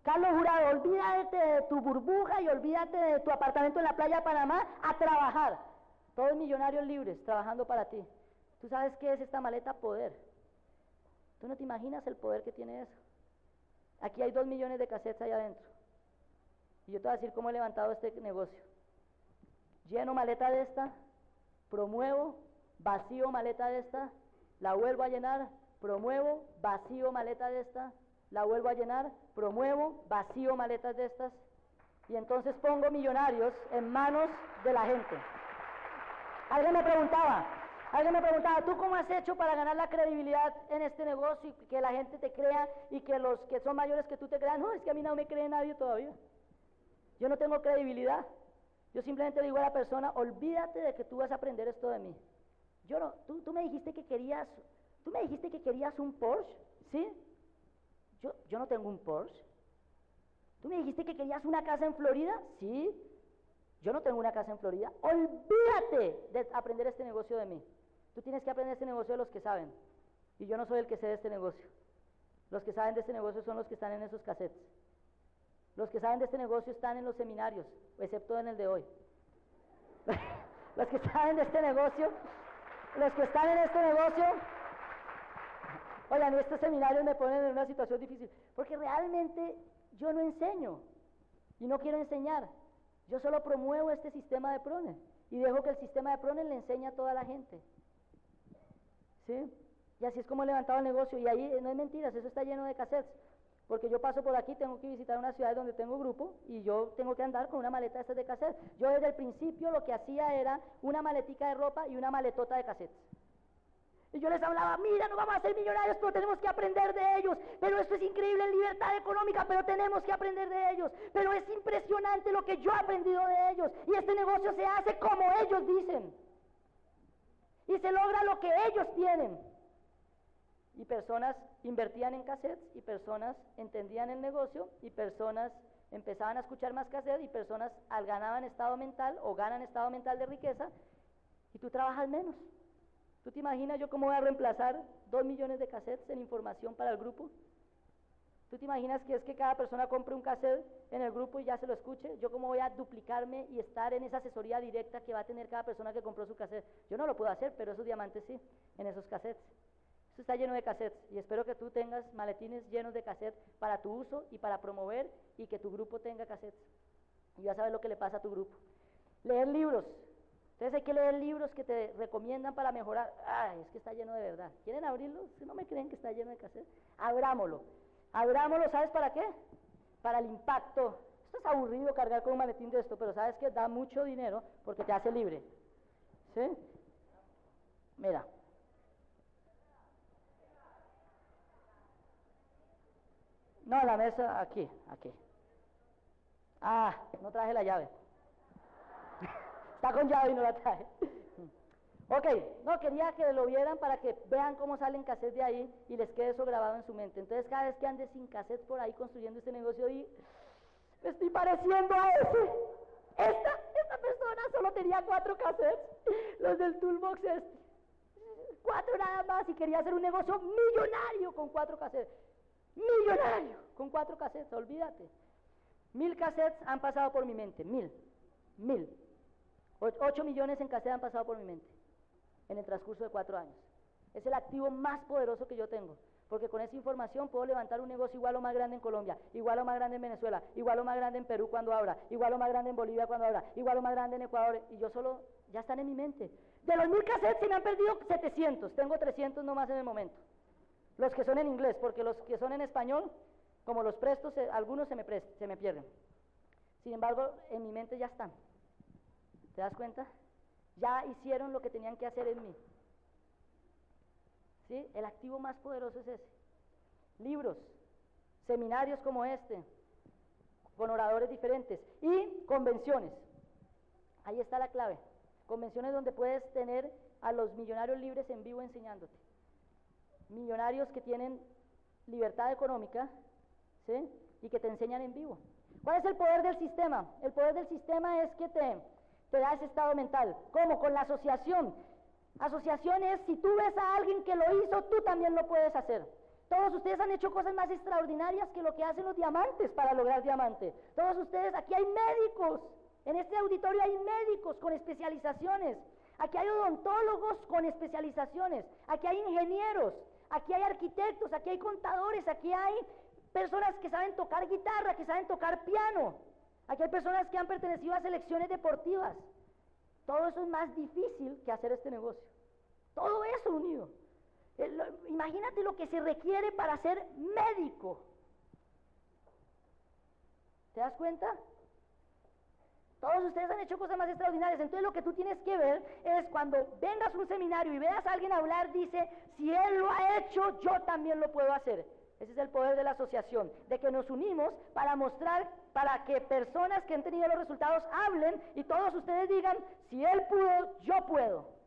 Carlos Jurado, olvídate de tu burbuja y olvídate de tu apartamento en la playa de Panamá a trabajar. Todos millonarios libres trabajando para ti. ¿Tú sabes qué es esta maleta? Poder. Tú no te imaginas el poder que tiene eso. Aquí hay dos millones de cassettes allá adentro. Y yo te voy a decir cómo he levantado este negocio. Lleno maleta de esta, promuevo, vacío maleta de esta, la vuelvo a llenar, promuevo, vacío maleta de esta, la vuelvo a llenar, promuevo, vacío maletas de estas, y entonces pongo millonarios en manos de la gente. Alguien me preguntaba, alguien me preguntaba, ¿tú cómo has hecho para ganar la credibilidad en este negocio y que la gente te crea y que los que son mayores que tú te crean? No, es que a mí no me cree nadie todavía. Yo no tengo credibilidad. Yo simplemente digo a la persona, olvídate de que tú vas a aprender esto de mí. Yo no, tú, tú me dijiste que querías Tú me dijiste que querías un Porsche, ¿sí? Yo, yo no tengo un Porsche. Tú me dijiste que querías una casa en Florida, ¿sí? Yo no tengo una casa en Florida. Olvídate de aprender este negocio de mí. Tú tienes que aprender este negocio de los que saben. Y yo no soy el que sé de este negocio. Los que saben de este negocio son los que están en esos cassettes. Los que saben de este negocio están en los seminarios, excepto en el de hoy. los que saben de este negocio, los que están en este negocio Oigan, estos seminarios me ponen en una situación difícil, porque realmente yo no enseño y no quiero enseñar. Yo solo promuevo este sistema de prones y dejo que el sistema de prones le enseñe a toda la gente. ¿Sí? Y así es como he levantado el negocio. Y ahí no es mentiras, eso está lleno de cassettes. Porque yo paso por aquí, tengo que visitar una ciudad donde tengo grupo y yo tengo que andar con una maleta de estas de cassette. Yo desde el principio lo que hacía era una maletica de ropa y una maletota de cassettes. Y yo les hablaba, mira, no vamos a ser millonarios, pero tenemos que aprender de ellos. Pero esto es increíble en libertad económica, pero tenemos que aprender de ellos. Pero es impresionante lo que yo he aprendido de ellos. Y este negocio se hace como ellos dicen. Y se logra lo que ellos tienen. Y personas invertían en cassettes y personas entendían el negocio y personas empezaban a escuchar más cassettes y personas ganaban estado mental o ganan estado mental de riqueza y tú trabajas menos. ¿Tú te imaginas yo cómo voy a reemplazar dos millones de cassettes en información para el grupo? ¿Tú te imaginas que es que cada persona compre un cassette en el grupo y ya se lo escuche? ¿Yo cómo voy a duplicarme y estar en esa asesoría directa que va a tener cada persona que compró su cassette? Yo no lo puedo hacer, pero esos diamantes sí, en esos cassettes. Esto está lleno de cassettes y espero que tú tengas maletines llenos de cassettes para tu uso y para promover y que tu grupo tenga cassettes. Y ya sabes lo que le pasa a tu grupo. Leer libros. Entonces hay que leer libros que te recomiendan para mejorar. Ay, es que está lleno de verdad. ¿Quieren abrirlo? Si no me creen que está lleno de cassette, abrámoslo. Abrámoslo, ¿sabes para qué? Para el impacto. Esto es aburrido cargar con un maletín de esto, pero sabes que da mucho dinero porque te hace libre. ¿Sí? Mira. No, la mesa aquí, aquí. Ah, no traje la llave. Está con llave y no la traje. Ok, no, quería que lo vieran para que vean cómo salen cassettes de ahí y les quede eso grabado en su mente. Entonces, cada vez que ande sin cassette por ahí construyendo este negocio, y me estoy pareciendo a ese. Esta, esta persona solo tenía cuatro cassettes, los del Toolbox este. Cuatro nada más y quería hacer un negocio millonario con cuatro cassettes. Millonario con cuatro cassettes, olvídate. Mil cassettes han pasado por mi mente, mil, mil. Ocho millones en cassettes han pasado por mi mente en el transcurso de cuatro años. Es el activo más poderoso que yo tengo, porque con esa información puedo levantar un negocio igual o más grande en Colombia, igual o más grande en Venezuela, igual o más grande en Perú cuando abra, igual o más grande en Bolivia cuando abra, igual o más grande en Ecuador, y yo solo, ya están en mi mente. De los mil cassettes se me han perdido 700, tengo 300 nomás en el momento. Los que son en inglés, porque los que son en español, como los prestos, algunos se me, se me pierden. Sin embargo, en mi mente ya están. ¿Te das cuenta? Ya hicieron lo que tenían que hacer en mí. ¿Sí? El activo más poderoso es ese. Libros, seminarios como este, con oradores diferentes y convenciones. Ahí está la clave. Convenciones donde puedes tener a los millonarios libres en vivo enseñándote. Millonarios que tienen libertad económica, ¿sí? Y que te enseñan en vivo. ¿Cuál es el poder del sistema? El poder del sistema es que te, te da ese estado mental. ¿Cómo? Con la asociación. Asociación es, si tú ves a alguien que lo hizo, tú también lo puedes hacer. Todos ustedes han hecho cosas más extraordinarias que lo que hacen los diamantes para lograr diamante. Todos ustedes, aquí hay médicos. En este auditorio hay médicos con especializaciones. Aquí hay odontólogos con especializaciones. Aquí hay ingenieros. Aquí hay arquitectos. Aquí hay contadores. Aquí hay personas que saben tocar guitarra, que saben tocar piano. Aquí hay personas que han pertenecido a selecciones deportivas. Todo eso es más difícil que hacer este negocio. Todo eso unido. Eh, imagínate lo que se requiere para ser médico. ¿Te das cuenta? Todos ustedes han hecho cosas más extraordinarias. Entonces lo que tú tienes que ver es cuando vengas a un seminario y veas a alguien hablar, dice, si él lo ha hecho, yo también lo puedo hacer. Ese es el poder de la asociación, de que nos unimos para mostrar, para que personas que han tenido los resultados hablen y todos ustedes digan, si él pudo, yo puedo.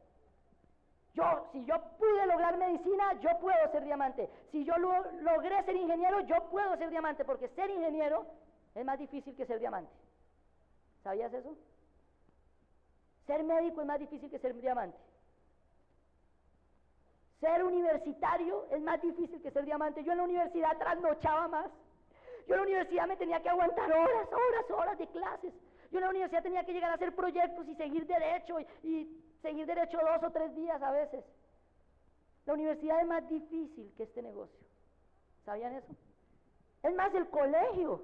Yo, si yo pude lograr medicina, yo puedo ser diamante. Si yo logré ser ingeniero, yo puedo ser diamante, porque ser ingeniero es más difícil que ser diamante. ¿Sabías eso? Ser médico es más difícil que ser diamante. Ser universitario es más difícil que ser diamante. Yo en la universidad trasnochaba más. Yo en la universidad me tenía que aguantar horas, horas, horas de clases. Yo en la universidad tenía que llegar a hacer proyectos y seguir derecho y, seguir derecho dos o tres días a veces. La universidad es más difícil que este negocio. ¿Sabían eso? Es más, el colegio,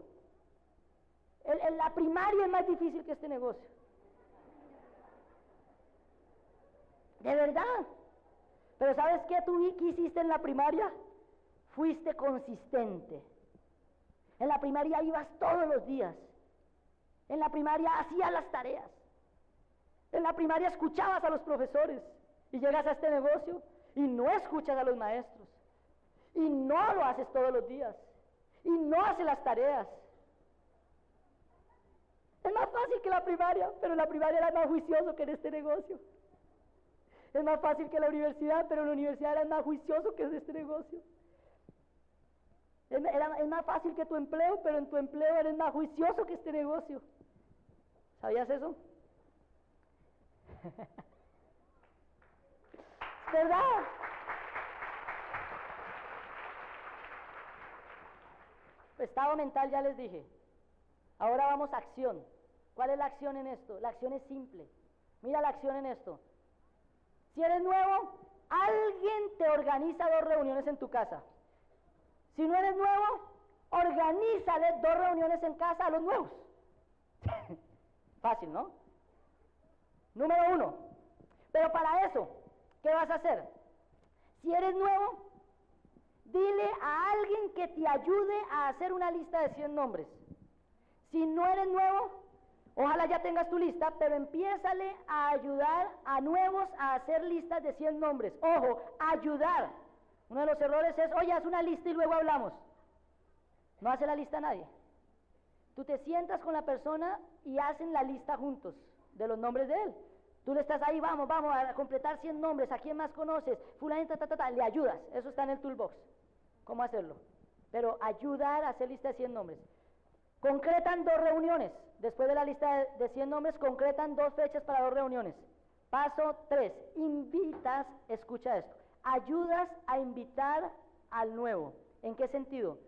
la primaria es más difícil que este negocio. De verdad. Pero ¿sabes qué tú hiciste en la primaria? Fuiste consistente. En la primaria ibas todos los días. En la primaria hacías las tareas. En la primaria escuchabas a los profesores. Y llegas a este negocio y no escuchas a los maestros. Y no lo haces todos los días. Y no haces las tareas. Es más fácil que la primaria, pero la primaria era más juicioso que en este negocio. Es más fácil que la universidad, pero la universidad era más juicioso que este negocio. Es, más fácil que tu empleo, pero en tu empleo eres más juicioso que este negocio. ¿Sabías eso? ¿Verdad? Estado mental ya les dije. Ahora vamos a acción. ¿Cuál es la acción en esto? La acción es simple. Mira la acción en esto. Si eres nuevo, alguien te organiza dos reuniones en tu casa. Si no eres nuevo, organízale dos reuniones en casa a los nuevos. Fácil, ¿no? Número uno. Pero para eso, ¿qué vas a hacer? Si eres nuevo, dile a alguien que te ayude a hacer una lista de 100 nombres. Si no eres nuevo, Ojalá ya tengas tu lista, pero empiézale a ayudar a nuevos a hacer listas de 100 nombres. Ojo, ayudar. Uno de los errores es, oye, haz una lista y luego hablamos. No hace la lista nadie. Tú te sientas con la persona y hacen la lista juntos de los nombres de él. Tú le estás ahí, vamos, vamos a completar 100 nombres, ¿a quién más conoces? Fulanita, ta, ta, ta, le ayudas, eso está en el toolbox. ¿Cómo hacerlo? Pero ayudar a hacer lista de 100 nombres. Concretan dos reuniones. Después de la lista de, de 100 nombres, concretan dos fechas para dos reuniones. Paso 3. Invitas, escucha esto, ayudas a invitar al nuevo. ¿En qué sentido?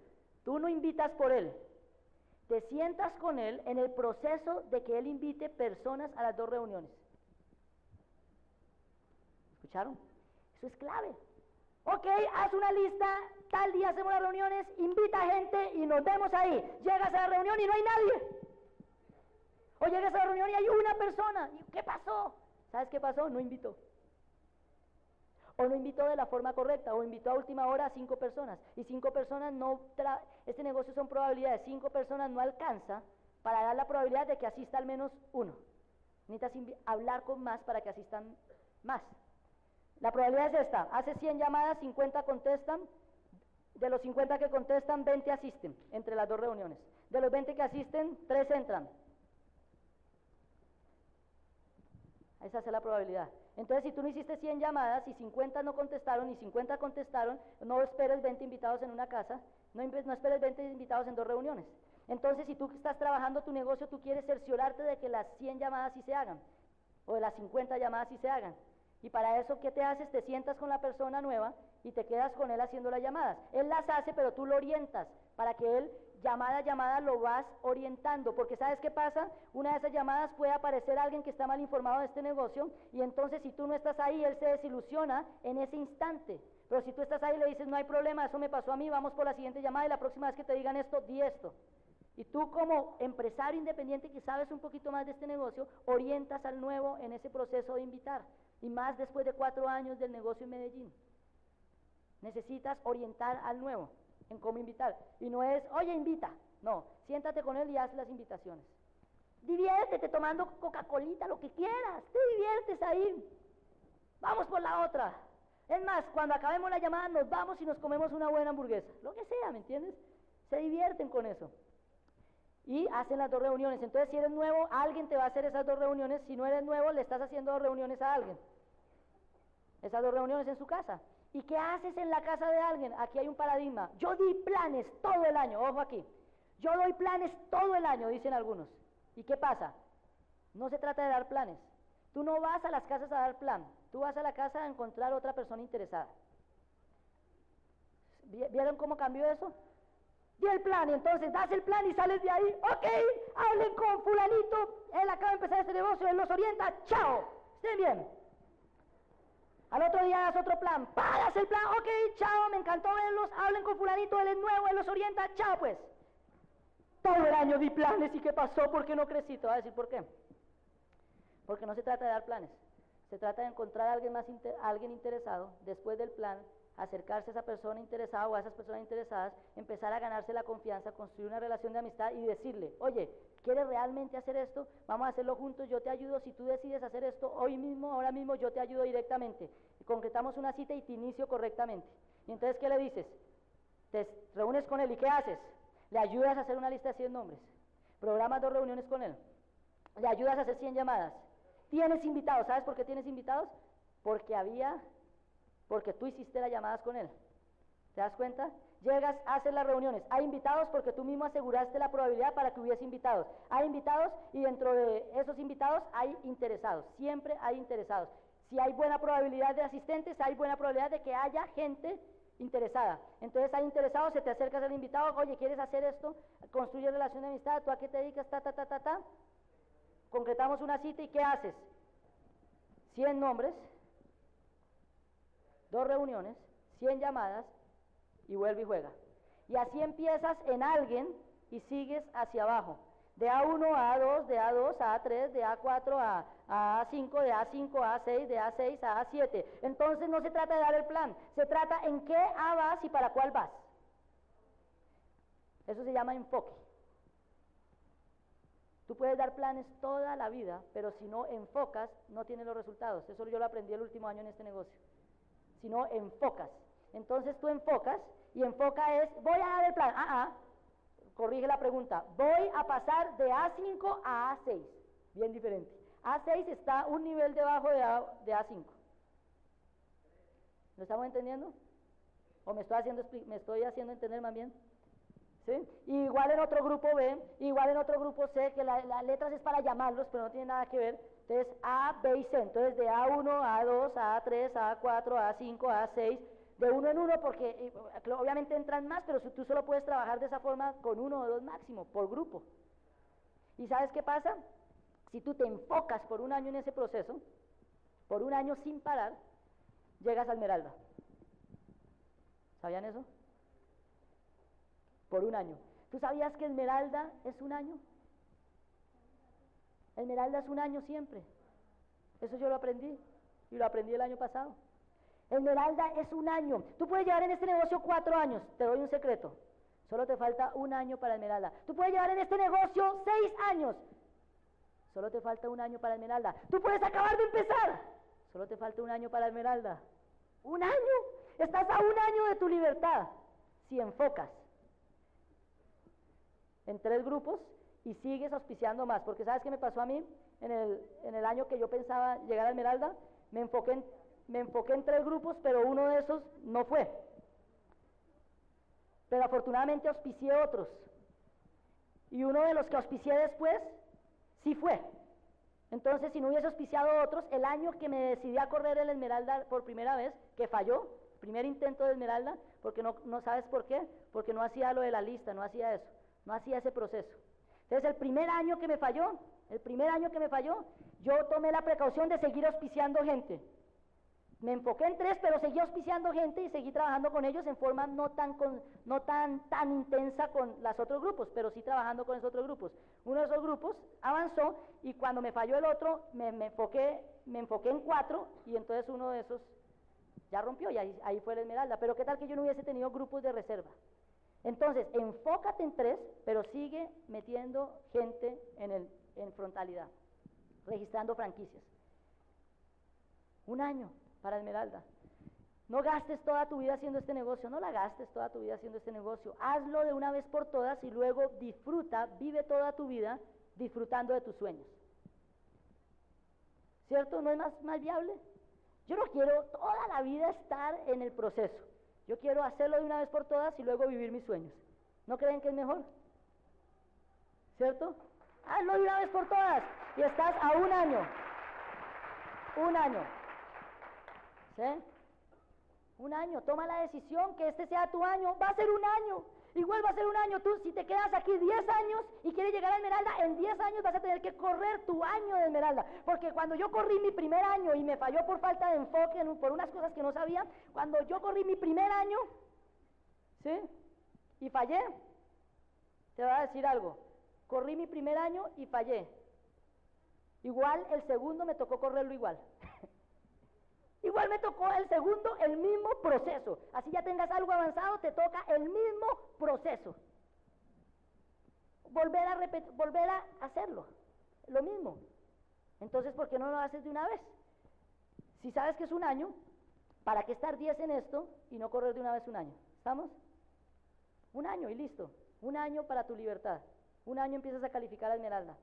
Tú no invitas por él. Te sientas con él en el proceso de que él invite personas a las dos reuniones. ¿Escucharon? Eso es clave. Ok, haz una lista, tal día hacemos las reuniones, invita gente y nos vemos ahí. Llegas a la reunión y no hay nadie. O llegas a la reunión y hay una persona. ¿Y ¿Qué pasó? ¿Sabes qué pasó? No invitó. O no invitó de la forma correcta, o invitó a última hora a cinco personas. Y cinco personas no, este negocio son probabilidades, cinco personas no alcanza para dar la probabilidad de que asista al menos uno. Necesitas hablar con más para que asistan más. La probabilidad es esta, hace 100 llamadas, 50 contestan, de los 50 que contestan, 20 asisten entre las dos reuniones. De los 20 que asisten, 3 entran. Esa es la probabilidad. Entonces, si tú no hiciste 100 llamadas y 50 no contestaron y 50 contestaron, no esperes 20 invitados en una casa, no, no esperes 20 invitados en dos reuniones. Entonces, si tú estás trabajando tu negocio, tú quieres cerciorarte de que las 100 llamadas sí se hagan, o de las 50 llamadas sí se hagan. Y para eso, ¿qué te haces? Te sientas con la persona nueva y te quedas con él haciendo las llamadas. Él las hace, pero tú lo orientas para que él, llamada a llamada, lo vas orientando. Porque ¿sabes qué pasa? Una de esas llamadas puede aparecer alguien que está mal informado de este negocio y entonces si tú no estás ahí, él se desilusiona en ese instante. Pero si tú estás ahí y le dices, no hay problema, eso me pasó a mí, vamos por la siguiente llamada y la próxima vez que te digan esto, di esto. Y tú como empresario independiente que sabes un poquito más de este negocio, orientas al nuevo en ese proceso de invitar. Y más después de cuatro años del negocio en Medellín. Necesitas orientar al nuevo en cómo invitar. Y no es, oye, invita. No, siéntate con él y haz las invitaciones. Diviértete tomando Coca-Colita, lo que quieras. Te diviertes ahí. Vamos por la otra. Es más, cuando acabemos la llamada nos vamos y nos comemos una buena hamburguesa. Lo que sea, ¿me entiendes? Se divierten con eso. Y hacen las dos reuniones. Entonces, si eres nuevo, alguien te va a hacer esas dos reuniones. Si no eres nuevo, le estás haciendo dos reuniones a alguien. Esas dos reuniones en su casa. ¿Y qué haces en la casa de alguien? Aquí hay un paradigma. Yo di planes todo el año, ojo aquí. Yo doy planes todo el año, dicen algunos. ¿Y qué pasa? No se trata de dar planes. Tú no vas a las casas a dar plan. Tú vas a la casa a encontrar otra persona interesada. ¿Vieron cómo cambió eso? Di el plan y entonces das el plan y sales de ahí. Ok, hablen con fulanito. Él acaba de empezar este negocio, él los orienta. Chao. Estén bien. Al otro día das otro plan. Paras el plan. Ok, chao, me encantó verlos. Hablen con fulanito, él es nuevo, él los orienta. Chao, pues. Todo el año di planes y ¿qué pasó? ¿Por qué no crecí? Te voy a decir por qué. Porque no se trata de dar planes. Se trata de encontrar a alguien, más alguien interesado después del plan, acercarse a esa persona interesada o a esas personas interesadas, empezar a ganarse la confianza, construir una relación de amistad y decirle, oye, ¿quieres realmente hacer esto? Vamos a hacerlo juntos, yo te ayudo, si tú decides hacer esto hoy mismo, ahora mismo, yo te ayudo directamente. concretamos una cita y te inicio correctamente. Y entonces, ¿qué le dices? Te reúnes con él y ¿qué haces? Le ayudas a hacer una lista de 100 nombres. Programas dos reuniones con él. Le ayudas a hacer 100 llamadas. Tienes invitados. ¿Sabes por qué tienes invitados? Porque había, porque tú hiciste las llamadas con él. ¿Te das cuenta? Llegas, haces las reuniones. Hay invitados porque tú mismo aseguraste la probabilidad para que hubiese invitados. Hay invitados y dentro de esos invitados hay interesados. Siempre hay interesados. Si hay buena probabilidad de asistentes, hay buena probabilidad de que haya gente interesada. Entonces hay interesados, se te acercas al invitado, oye, ¿quieres hacer esto? Construye relación de amistad, ¿tú a qué te dedicas? Ta, ta, ta, ta, ta. Concretamos una cita y ¿qué haces? 100 nombres, dos reuniones, 100 llamadas y vuelve y juega. Y así empiezas en alguien y sigues hacia abajo. De A1 a A2, de A2 a A3, de A4 a, A5, de A5 a A6, de A6 a A7. Entonces no se trata de dar el plan, se trata en qué A vas y para cuál vas. Eso se llama enfoque. Tú puedes dar planes toda la vida, pero si no enfocas, no tienes los resultados. Eso yo lo aprendí el último año en este negocio. Si no enfocas. Entonces tú enfocas y enfoca es, voy a dar el plan. Ah, ah, corrige la pregunta. Voy a pasar de A5 a A6. Bien diferente. A6 está un nivel debajo de, A, de A5. ¿Lo estamos entendiendo? ¿O me estoy haciendo, me estoy haciendo entender más bien? ¿Sí? igual en otro grupo B, igual en otro grupo C, que las letras es para llamarlos, pero no tiene nada que ver. Entonces A, B y C. Entonces de A1, A2, A3, A4, A5, A6, de uno en uno, porque eh, obviamente entran más, pero tú solo puedes trabajar de esa forma con uno o dos máximo, por grupo. ¿Y sabes qué pasa? Si tú te enfocas por un año en ese proceso, por un año sin parar, llegas a Esmeralda. ¿Sabían eso? Por un año. ¿Tú sabías que Esmeralda es un año? Esmeralda es un año siempre. Eso yo lo aprendí y lo aprendí el año pasado. Esmeralda es un año. Tú puedes llevar en este negocio cuatro años. Te doy un secreto. Solo te falta un año para Esmeralda. Tú puedes llevar en este negocio seis años. Solo te falta un año para Esmeralda. Tú puedes acabar de empezar. Solo te falta un año para Esmeralda. Un año. Estás a un año de tu libertad. Si enfocas en tres grupos y sigues auspiciando más. Porque ¿sabes qué me pasó a mí? En el, en el año que yo pensaba llegar a Esmeralda, me enfoqué, en, me enfoqué en tres grupos, pero uno de esos no fue. Pero afortunadamente auspicié otros. Y uno de los que auspicié después, sí fue. Entonces, si no hubiese auspiciado otros, el año que me decidí a correr el Esmeralda por primera vez, que falló, primer intento de Esmeralda, porque no, no sabes por qué, porque no hacía lo de la lista, no hacía eso, no hacía ese proceso. Entonces, el primer año que me falló, el primer año que me falló, yo tomé la precaución de seguir auspiciando gente. Me enfoqué en tres, pero seguí auspiciando gente y seguí trabajando con ellos en forma no tan, no tan, tan intensa con los otros grupos, pero sí trabajando con esos otros grupos. Uno de esos grupos avanzó y cuando me falló el otro, me, enfoqué, me enfoqué en cuatro y entonces uno de esos ya rompió y ahí, ahí fue la esmeralda. Pero qué tal que yo no hubiese tenido grupos de reserva. Entonces, enfócate en tres, pero sigue metiendo gente en, el, en frontalidad, registrando franquicias. Un año, para Esmeralda. No gastes toda tu vida haciendo este negocio, no la gastes toda tu vida haciendo este negocio. Hazlo de una vez por todas y luego disfruta, vive toda tu vida disfrutando de tus sueños. ¿Cierto? ¿No es más, más viable? Yo no quiero toda la vida estar en el proceso. Yo quiero hacerlo de una vez por todas y luego vivir mis sueños. ¿No creen que es mejor? ¿Cierto? Hazlo de una vez por todas y estás a un año. Un año. ¿Sí? Un año, toma la decisión que este sea tu año, va a ser un año, igual va a ser un año, tú si te quedas aquí 10 años y quieres llegar a Esmeralda, en 10 años vas a tener que correr tu año de Esmeralda, porque cuando yo corrí mi primer año y me falló por falta de enfoque, por unas cosas que no sabía, cuando yo corrí mi primer año, ¿sí? Y fallé, te voy a decir algo, corrí mi primer año y fallé, igual el segundo me tocó correrlo igual. Igual me tocó el segundo, el mismo proceso. Así ya tengas algo avanzado, te toca el mismo proceso. Volver a, volver a hacerlo, lo mismo. Entonces, ¿por qué no lo haces de una vez? Si sabes que es un año, ¿para qué estar 10 en esto y no correr de una vez un año? ¿Estamos? Un año y listo. Un año para tu libertad. Un año empiezas a calificar a Esmeralda.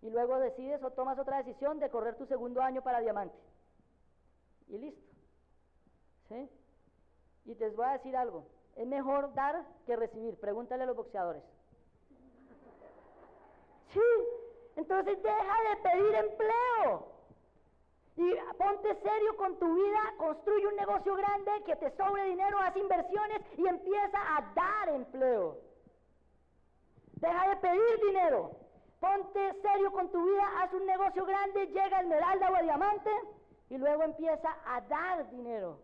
Y luego decides o tomas otra decisión de correr tu segundo año para Diamante y listo. ¿Sí? Y te voy a decir algo, es mejor dar que recibir, pregúntale a los boxeadores. Sí, entonces deja de pedir empleo. Y ponte serio con tu vida, construye un negocio grande que te sobre dinero, haz inversiones y empieza a dar empleo. Deja de pedir dinero, ponte serio con tu vida, haz un negocio grande, llega a esmeralda o a diamante y luego empieza a dar dinero,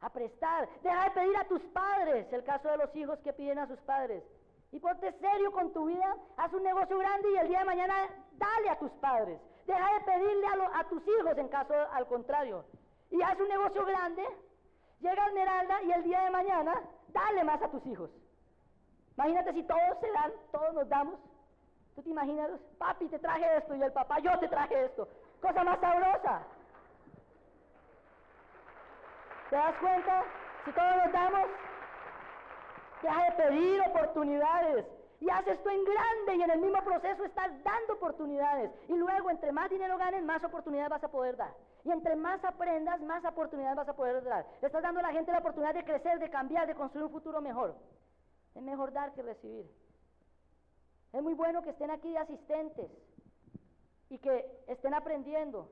a prestar. Deja de pedir a tus padres, el caso de los hijos que piden a sus padres. Y ponte serio con tu vida, haz un negocio grande y el día de mañana dale a tus padres. Deja de pedirle a, tus hijos en caso al contrario. Y haz un negocio grande, llega a Esmeralda y el día de mañana dale más a tus hijos. Imagínate si todos se dan, todos nos damos. ¿Tú te imaginas? Papi, te traje esto y el papá, yo te traje esto. Cosa más sabrosa. ¿Te das cuenta? Si todos nos damos, deja de pedir oportunidades. Y haces esto en grande y en el mismo proceso estás dando oportunidades. Y luego, entre más dinero ganes, más oportunidades vas a poder dar. Y entre más aprendas, más oportunidades vas a poder dar. Estás dando a la gente la oportunidad de crecer, de cambiar, de construir un futuro mejor. Es mejor dar que recibir. Es muy bueno que estén aquí de asistentes y que estén aprendiendo.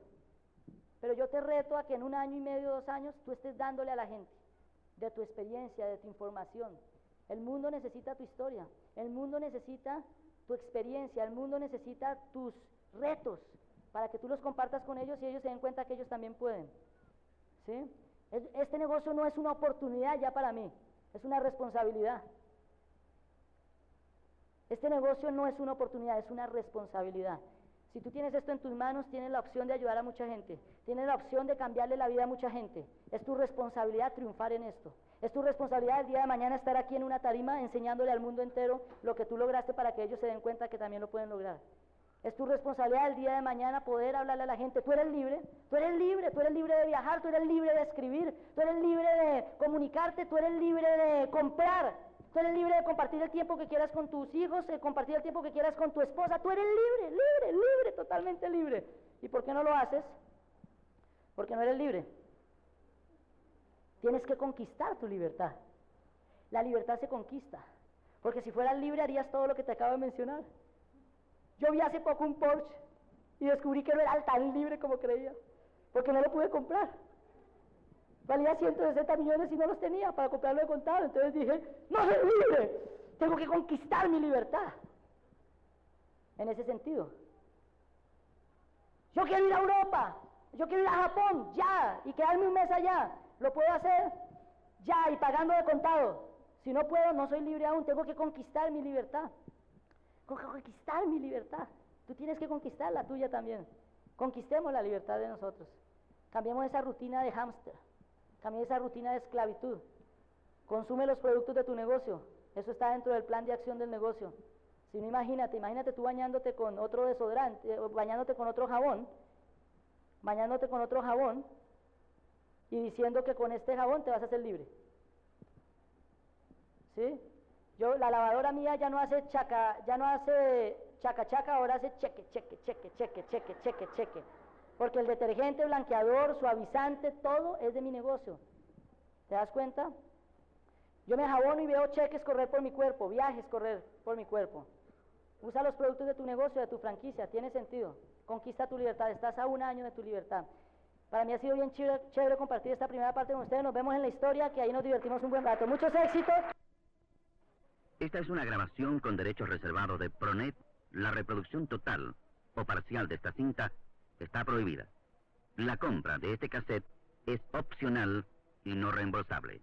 Pero yo te reto a que en un año y medio, dos años, tú estés dándole a la gente de tu experiencia, de tu información. El mundo necesita tu historia, el mundo necesita tu experiencia, el mundo necesita tus retos para que tú los compartas con ellos y ellos se den cuenta que ellos también pueden. ¿Sí? Este negocio no es una oportunidad ya para mí, es una responsabilidad. Este negocio no es una oportunidad, es una responsabilidad. Si tú tienes esto en tus manos, tienes la opción de ayudar a mucha gente, tienes la opción de cambiarle la vida a mucha gente. Es tu responsabilidad triunfar en esto. Es tu responsabilidad el día de mañana estar aquí en una tarima enseñándole al mundo entero lo que tú lograste para que ellos se den cuenta que también lo pueden lograr. Es tu responsabilidad el día de mañana poder hablarle a la gente. Tú eres libre, tú eres libre, tú eres libre de viajar, tú eres libre de escribir, tú eres libre de comunicarte, tú eres libre de comprar, Eres libre de compartir el tiempo que quieras con tus hijos, de compartir el tiempo que quieras con tu esposa. Tú eres libre, libre, libre, totalmente libre. ¿Y por qué no lo haces? Porque no eres libre. Tienes que conquistar tu libertad. La libertad se conquista. Porque si fueras libre harías todo lo que te acabo de mencionar. Yo vi hace poco un Porsche y descubrí que no era tan libre como creía. Porque no lo pude comprar. Valía 160 millones y no los tenía para comprarlo de contado. Entonces dije, no soy libre, tengo que conquistar mi libertad. En ese sentido. Yo quiero ir a Europa, yo quiero ir a Japón, ya, y quedarme un mes allá. ¿Lo puedo hacer? Ya, y pagando de contado. Si no puedo, no soy libre aún, tengo que conquistar mi libertad. Tengo que conquistar mi libertad. Tú tienes que conquistar la tuya también. Conquistemos la libertad de nosotros. Cambiemos esa rutina de hámster. Cambia esa rutina de esclavitud. Consume los productos de tu negocio. Eso está dentro del plan de acción del negocio. Si no, imagínate, imagínate tú bañándote con otro desodorante, eh, bañándote con otro jabón, bañándote con otro jabón y diciendo que con este jabón te vas a hacer libre. ¿Sí? Yo, la lavadora mía ya no hace chaca, ya no hace chaca chaca, ahora hace cheque, cheque, cheque, cheque, cheque, cheque, cheque. Porque el detergente, blanqueador, suavizante, todo es de mi negocio. ¿Te das cuenta? Yo me jabono y veo cheques correr por mi cuerpo, viajes correr por mi cuerpo. Usa los productos de tu negocio, de tu franquicia, tiene sentido. Conquista tu libertad, estás a un año de tu libertad. Para mí ha sido bien chévere, compartir esta primera parte con ustedes. Nos vemos en la historia, que ahí nos divertimos un buen rato. Muchos éxitos. Esta es una grabación con derechos reservados de Pronet. La reproducción total o parcial de esta cinta está prohibida. La compra de este cassette es opcional y no reembolsable.